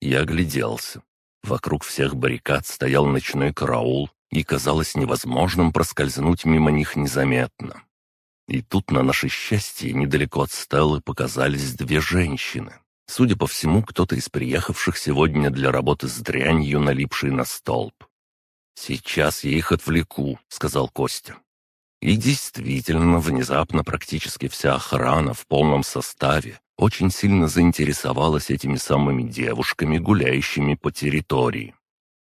Speaker 1: Я огляделся. Вокруг всех баррикад стоял ночной караул, и казалось невозможным проскользнуть мимо них незаметно. И тут, на наше счастье, недалеко от Стеллы показались две женщины. Судя по всему, кто-то из приехавших сегодня для работы с дрянью, налипший на столб. «Сейчас я их отвлеку», — сказал Костя. И действительно, внезапно практически вся охрана в полном составе очень сильно заинтересовалась этими самыми девушками, гуляющими по территории.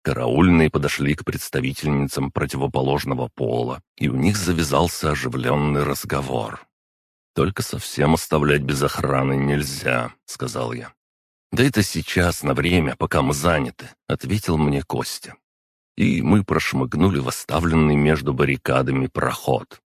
Speaker 1: Караульные подошли к представительницам противоположного пола, и у них завязался оживленный разговор. «Только совсем оставлять без охраны нельзя», — сказал я. «Да это сейчас, на время, пока мы заняты», — ответил мне Костя и мы прошмыгнули в оставленный между баррикадами проход.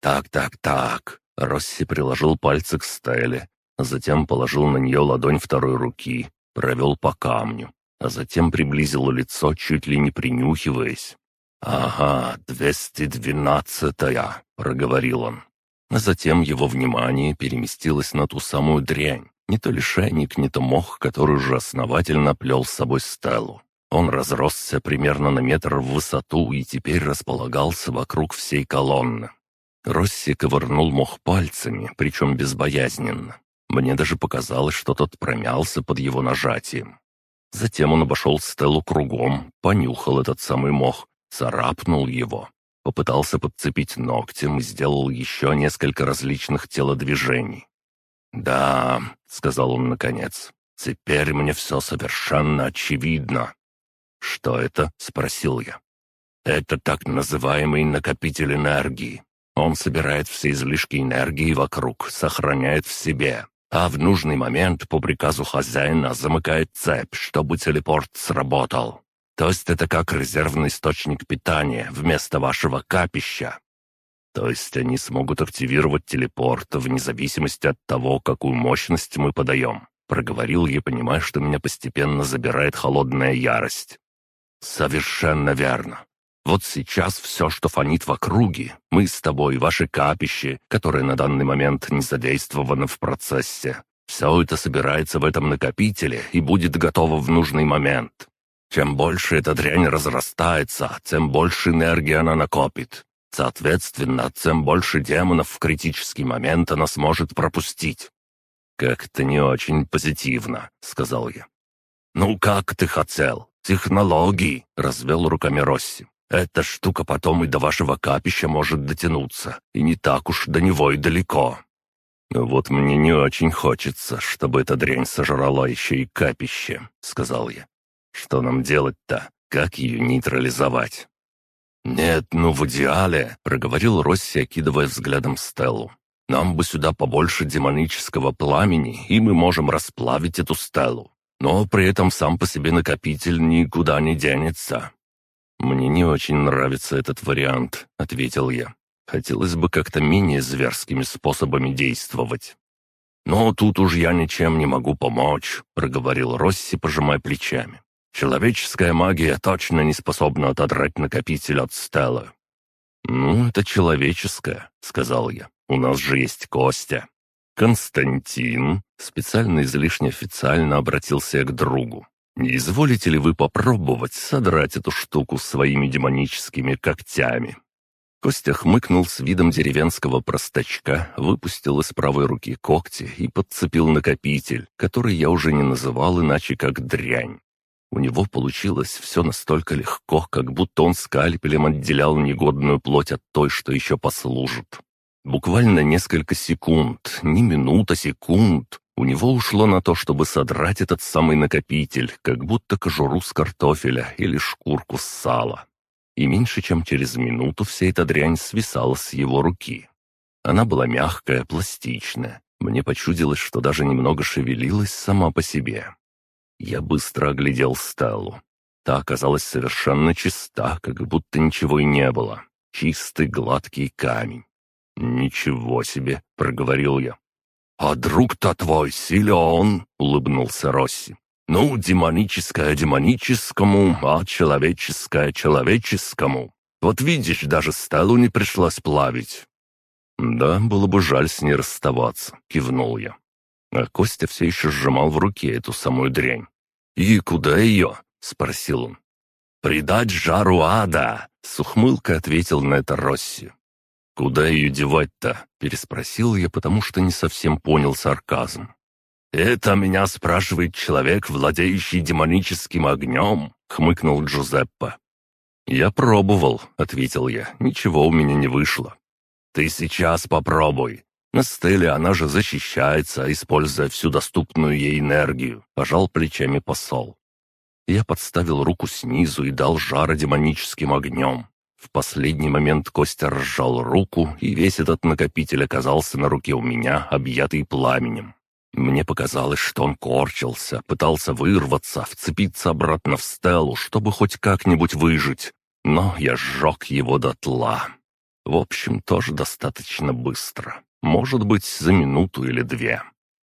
Speaker 1: «Так, так, так», — Росси приложил пальцы к стеле, затем положил на нее ладонь второй руки, провел по камню, а затем приблизил лицо, чуть ли не принюхиваясь. «Ага, двести двенадцатая», — проговорил он. А затем его внимание переместилось на ту самую дрянь, не то лишайник, не то мох, который уже основательно плел с собой стелу. Он разросся примерно на метр в высоту и теперь располагался вокруг всей колонны. Росси ковырнул мох пальцами, причем безбоязненно. Мне даже показалось, что тот промялся под его нажатием. Затем он обошел стелу кругом, понюхал этот самый мох, царапнул его, попытался подцепить ногтем и сделал еще несколько различных телодвижений. «Да», — сказал он наконец, — «теперь мне все совершенно очевидно. «Что это?» — спросил я. «Это так называемый накопитель энергии. Он собирает все излишки энергии вокруг, сохраняет в себе, а в нужный момент по приказу хозяина замыкает цепь, чтобы телепорт сработал. То есть это как резервный источник питания вместо вашего капища. То есть они смогут активировать телепорт вне зависимости от того, какую мощность мы подаем. Проговорил я, понимая, что меня постепенно забирает холодная ярость. «Совершенно верно. Вот сейчас все, что фонит в округе, мы с тобой, ваше капище, которое на данный момент не задействовано в процессе, все это собирается в этом накопителе и будет готово в нужный момент. Чем больше эта дрянь разрастается, тем больше энергии она накопит. Соответственно, тем больше демонов в критический момент она сможет пропустить. «Как-то не очень позитивно», — сказал я. «Ну, как ты хотел? «Технологии!» — развел руками Росси. «Эта штука потом и до вашего капища может дотянуться, и не так уж до него и далеко». «Вот мне не очень хочется, чтобы эта дрянь сожрала еще и капище», — сказал я. «Что нам делать-то? Как ее нейтрализовать?» «Нет, ну в идеале», — проговорил Росси, окидывая взглядом Стеллу. «Нам бы сюда побольше демонического пламени, и мы можем расплавить эту Стеллу но при этом сам по себе накопитель никуда не денется». «Мне не очень нравится этот вариант», — ответил я. «Хотелось бы как-то менее зверскими способами действовать». «Но тут уж я ничем не могу помочь», — проговорил Росси, пожимая плечами. «Человеческая магия точно не способна отодрать накопитель от стелы». «Ну, это человеческая», — сказал я. «У нас же есть Костя». «Константин», специально излишне официально обратился к другу. «Не изволите ли вы попробовать содрать эту штуку своими демоническими когтями?» Костя хмыкнул с видом деревенского простачка, выпустил из правой руки когти и подцепил накопитель, который я уже не называл иначе как дрянь. У него получилось все настолько легко, как будто он скальпелем отделял негодную плоть от той, что еще послужит. Буквально несколько секунд, не минута, секунд, у него ушло на то, чтобы содрать этот самый накопитель, как будто кожуру с картофеля или шкурку с сала. И меньше чем через минуту вся эта дрянь свисала с его руки. Она была мягкая, пластичная. Мне почудилось, что даже немного шевелилась сама по себе. Я быстро оглядел Стеллу. Та оказалась совершенно чиста, как будто ничего и не было. Чистый гладкий камень. «Ничего себе!» — проговорил я. «А друг-то твой силен», — улыбнулся Росси. «Ну, демоническое демоническому, а человеческое человеческому. Вот видишь, даже стелу не пришлось плавить». «Да, было бы жаль с ней расставаться», — кивнул я. А Костя все еще сжимал в руке эту самую дрянь. «И куда ее?» — спросил он. «Придать жару ада!» — с ухмылкой ответил на это Росси. «Куда ее девать-то?» — переспросил я, потому что не совсем понял сарказм. «Это меня спрашивает человек, владеющий демоническим огнем», — хмыкнул Джузеппе. «Я пробовал», — ответил я, — «ничего у меня не вышло». «Ты сейчас попробуй. На стеле она же защищается, используя всю доступную ей энергию», — пожал плечами посол. Я подставил руку снизу и дал жара демоническим огнем. В последний момент Костя разжал руку, и весь этот накопитель оказался на руке у меня, объятый пламенем. Мне показалось, что он корчился, пытался вырваться, вцепиться обратно в стелу, чтобы хоть как-нибудь выжить. Но я сжег его дотла. В общем, тоже достаточно быстро. Может быть, за минуту или две.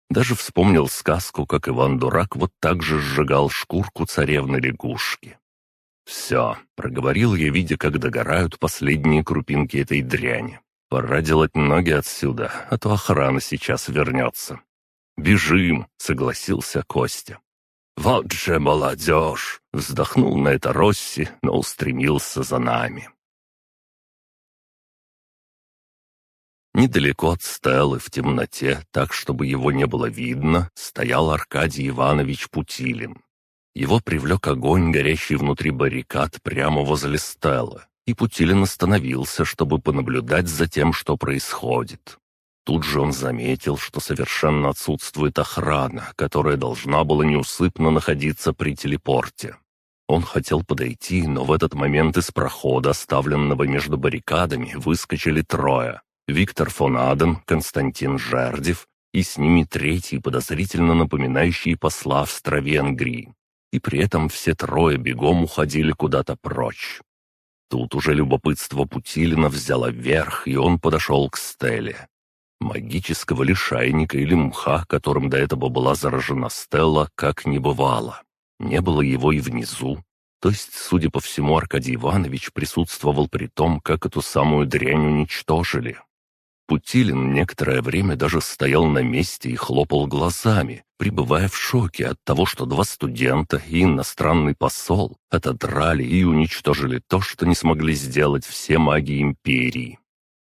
Speaker 1: Даже вспомнил сказку, как Иван-дурак вот так же сжигал шкурку царевны лягушки. «Все», — проговорил я, видя, как догорают последние крупинки этой дряни. «Пора делать ноги отсюда, а то охрана сейчас вернется». «Бежим», — согласился Костя. «Вот же молодежь!» — вздохнул на это Росси, но устремился за нами. Недалеко от Стеллы, в темноте, так, чтобы его не было видно, стоял Аркадий Иванович Путилин. Его привлек огонь, горящий внутри баррикад прямо возле стелы, и Путилин остановился, чтобы понаблюдать за тем, что происходит. Тут же он заметил, что совершенно отсутствует охрана, которая должна была неусыпно находиться при телепорте. Он хотел подойти, но в этот момент из прохода, оставленного между баррикадами, выскочили трое. Виктор фон Аден, Константин Жердев и с ними третий, подозрительно напоминающий посла Австро-Венгрии и при этом все трое бегом уходили куда-то прочь. Тут уже любопытство Путилина взяло верх, и он подошел к Стелле. Магического лишайника или мха, которым до этого была заражена Стелла, как не бывало. Не было его и внизу. То есть, судя по всему, Аркадий Иванович присутствовал при том, как эту самую дрянь уничтожили. Путилин некоторое время даже стоял на месте и хлопал глазами, пребывая в шоке от того, что два студента и иностранный посол отодрали и уничтожили то, что не смогли сделать все маги Империи.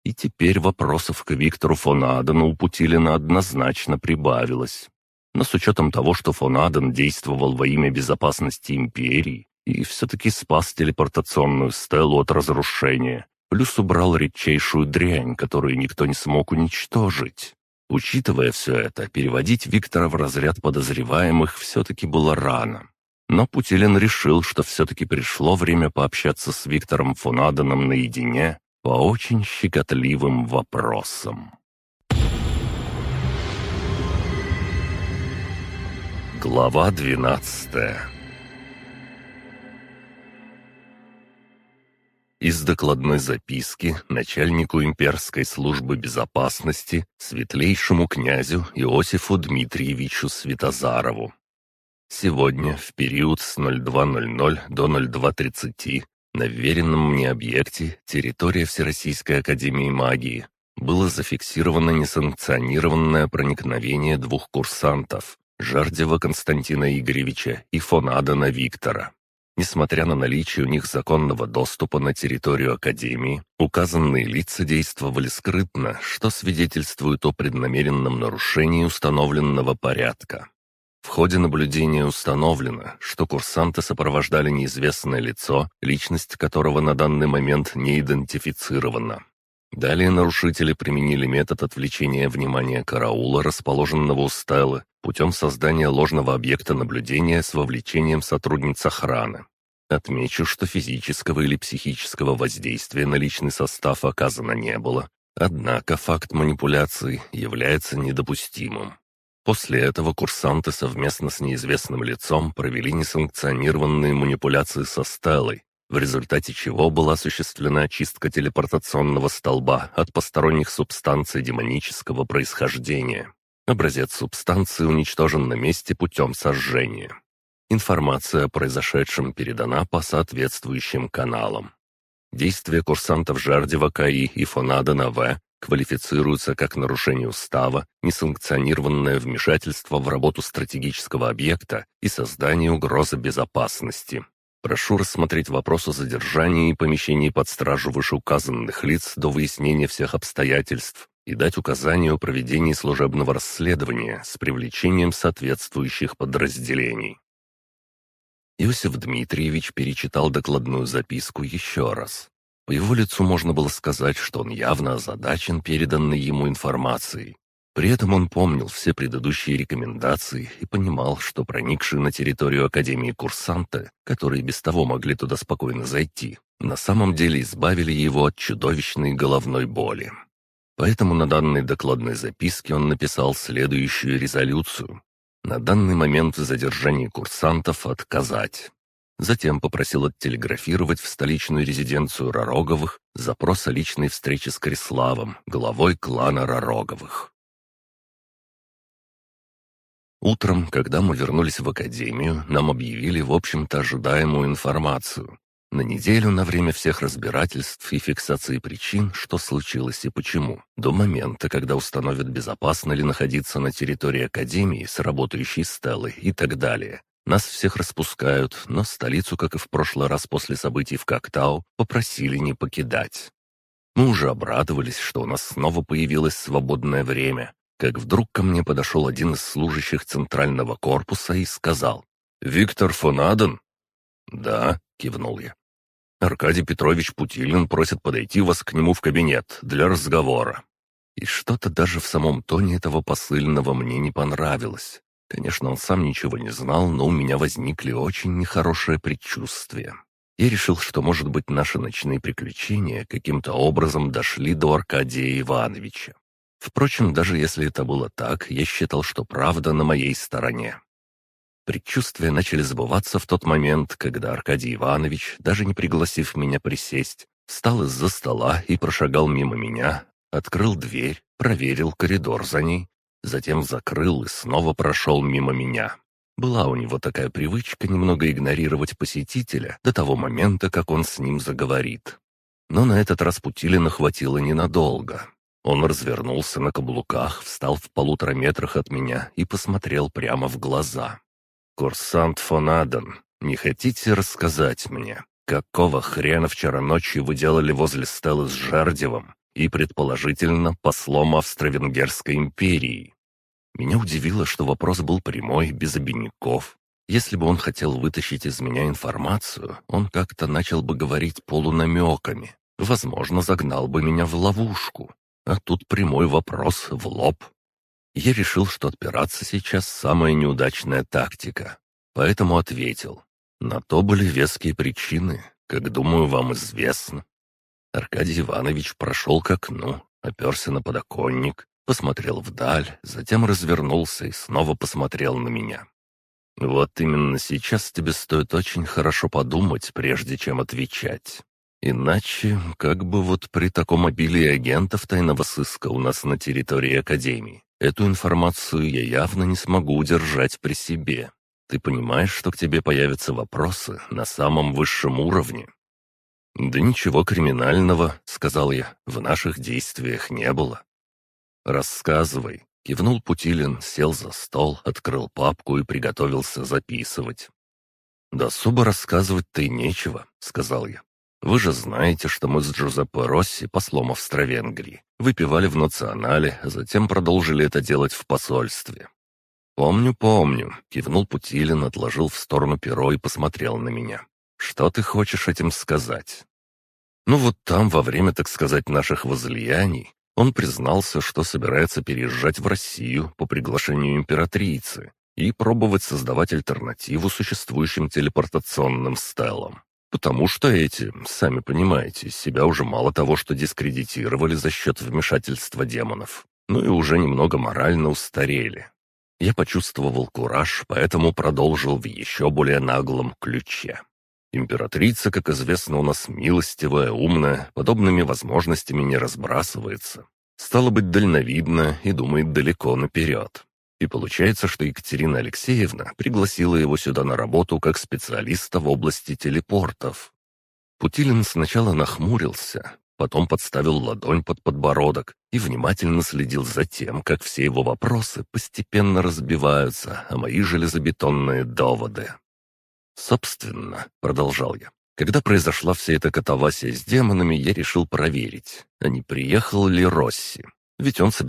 Speaker 1: И теперь вопросов к Виктору фон Адену у Путилина однозначно прибавилось. Но с учетом того, что фон Аден действовал во имя безопасности Империи и все-таки спас телепортационную стелу от разрушения, плюс убрал редчайшую дрянь, которую никто не смог уничтожить. Учитывая все это, переводить Виктора в разряд подозреваемых все-таки было рано. Но Путилин решил, что все-таки пришло время пообщаться с Виктором фон Аденом наедине по очень щекотливым вопросам. Глава двенадцатая Из докладной записки начальнику имперской службы безопасности светлейшему князю Иосифу Дмитриевичу Светозарову. Сегодня, в период с 02.00 до 02.30, на вверенном мне объекте территория Всероссийской Академии Магии было зафиксировано несанкционированное проникновение двух курсантов Жардева Константина Игоревича и фон Адена Виктора. Несмотря на наличие у них законного доступа на территорию Академии, указанные лица действовали скрытно, что свидетельствует о преднамеренном нарушении установленного порядка. В ходе наблюдения установлено, что курсанты сопровождали неизвестное лицо, личность которого на данный момент не идентифицирована. Далее нарушители применили метод отвлечения внимания караула, расположенного у стелы, путем создания ложного объекта наблюдения с вовлечением сотрудниц охраны. Отмечу, что физического или психического воздействия на личный состав оказано не было, однако факт манипуляции является недопустимым. После этого курсанты совместно с неизвестным лицом провели несанкционированные манипуляции со стелой, в результате чего была осуществлена очистка телепортационного столба от посторонних субстанций демонического происхождения. Образец субстанции уничтожен на месте путем сожжения. Информация о произошедшем передана по соответствующим каналам. Действия курсантов Жардева КАИ и Фонада В квалифицируются как нарушение устава, несанкционированное вмешательство в работу стратегического объекта и создание угрозы безопасности. Прошу рассмотреть вопрос о задержании и помещении под стражу вышеуказанных лиц до выяснения всех обстоятельств и дать указание о проведении служебного расследования с привлечением соответствующих подразделений. Иосиф Дмитриевич перечитал докладную записку еще раз. По его лицу можно было сказать, что он явно озадачен переданной ему информацией. При этом он помнил все предыдущие рекомендации и понимал, что проникшие на территорию Академии курсанты, которые без того могли туда спокойно зайти, на самом деле избавили его от чудовищной головной боли. Поэтому на данной докладной записке он написал следующую резолюцию. На данный момент в задержании курсантов отказать. Затем попросил оттелеграфировать в столичную резиденцию Ророговых запрос о личной встрече с Криславом, главой клана Ророговых. Утром, когда мы вернулись в академию, нам объявили, в общем-то, ожидаемую информацию. На неделю на время всех разбирательств и фиксации причин, что случилось и почему, до момента, когда установят, безопасно ли находиться на территории Академии с работающей стелой и так далее. Нас всех распускают, но столицу, как и в прошлый раз после событий в Коктау, попросили не покидать. Мы уже обрадовались, что у нас снова появилось свободное время, как вдруг ко мне подошел один из служащих центрального корпуса и сказал «Виктор фон Аден?» «Да», — кивнул я. «Аркадий Петрович Путилин просит подойти вас к нему в кабинет для разговора». И что-то даже в самом тоне этого посыльного мне не понравилось. Конечно, он сам ничего не знал, но у меня возникли очень нехорошие предчувствия. Я решил, что, может быть, наши ночные приключения каким-то образом дошли до Аркадия Ивановича. Впрочем, даже если это было так, я считал, что правда на моей стороне. Предчувствия начали сбываться в тот момент, когда Аркадий Иванович, даже не пригласив меня присесть, встал из-за стола и прошагал мимо меня, открыл дверь, проверил коридор за ней, затем закрыл и снова прошел мимо меня. Была у него такая привычка немного игнорировать посетителя до того момента, как он с ним заговорит. Но на этот раз Путилина хватило ненадолго. Он развернулся на каблуках, встал в полутора метрах от меня и посмотрел прямо в глаза. «Курсант фон Аден, не хотите рассказать мне, какого хрена вчера ночью вы делали возле Стеллы с Жардевым и, предположительно, послом Австро-Венгерской империи?» Меня удивило, что вопрос был прямой, без обиняков. Если бы он хотел вытащить из меня информацию, он как-то начал бы говорить полунамеками. Возможно, загнал бы меня в ловушку. А тут прямой вопрос в лоб. Я решил, что отпираться сейчас самая неудачная тактика. Поэтому ответил. На то были веские причины, как, думаю, вам известно. Аркадий Иванович прошел к окну, оперся на подоконник, посмотрел вдаль, затем развернулся и снова посмотрел на меня. «Вот именно сейчас тебе стоит очень хорошо подумать, прежде чем отвечать. Иначе, как бы вот при таком обилии агентов тайного сыска у нас на территории Академии, эту информацию я явно не смогу удержать при себе. Ты понимаешь, что к тебе появятся вопросы на самом высшем уровне?» «Да ничего криминального», — сказал я, — «в наших действиях не было». «Рассказывай», — кивнул Путилин, сел за стол, открыл папку и приготовился записывать. «Да особо рассказывать-то и нечего», — сказал я. Вы же знаете, что мы с Джузеппе Росси, послом Австро-Венгрии, выпивали в национале, затем продолжили это делать в посольстве. «Помню, помню», — кивнул Путилин, отложил в сторону перо и посмотрел на меня. «Что ты хочешь этим сказать?» «Ну вот там, во время, так сказать, наших возлияний, он признался, что собирается переезжать в Россию по приглашению императрицы и пробовать создавать альтернативу существующим телепортационным стелам. Потому что эти, сами понимаете, себя уже мало того, что дискредитировали за счет вмешательства демонов, ну и уже немного морально устарели. Я почувствовал кураж, поэтому продолжил в еще более наглом ключе. Императрица, как известно, у нас милостивая, умная, подобными возможностями не разбрасывается. Стало быть, дальновидно и думает далеко наперед. И получается, что Екатерина Алексеевна пригласила его сюда на работу как специалиста в области телепортов. Путилин сначала нахмурился, потом подставил ладонь под подбородок и внимательно следил за тем, как все его вопросы постепенно разбиваются, а мои железобетонные доводы. «Собственно», — продолжал я, — «когда произошла вся эта катавасия с демонами, я решил проверить, а не приехал ли Росси. Ведь он собирался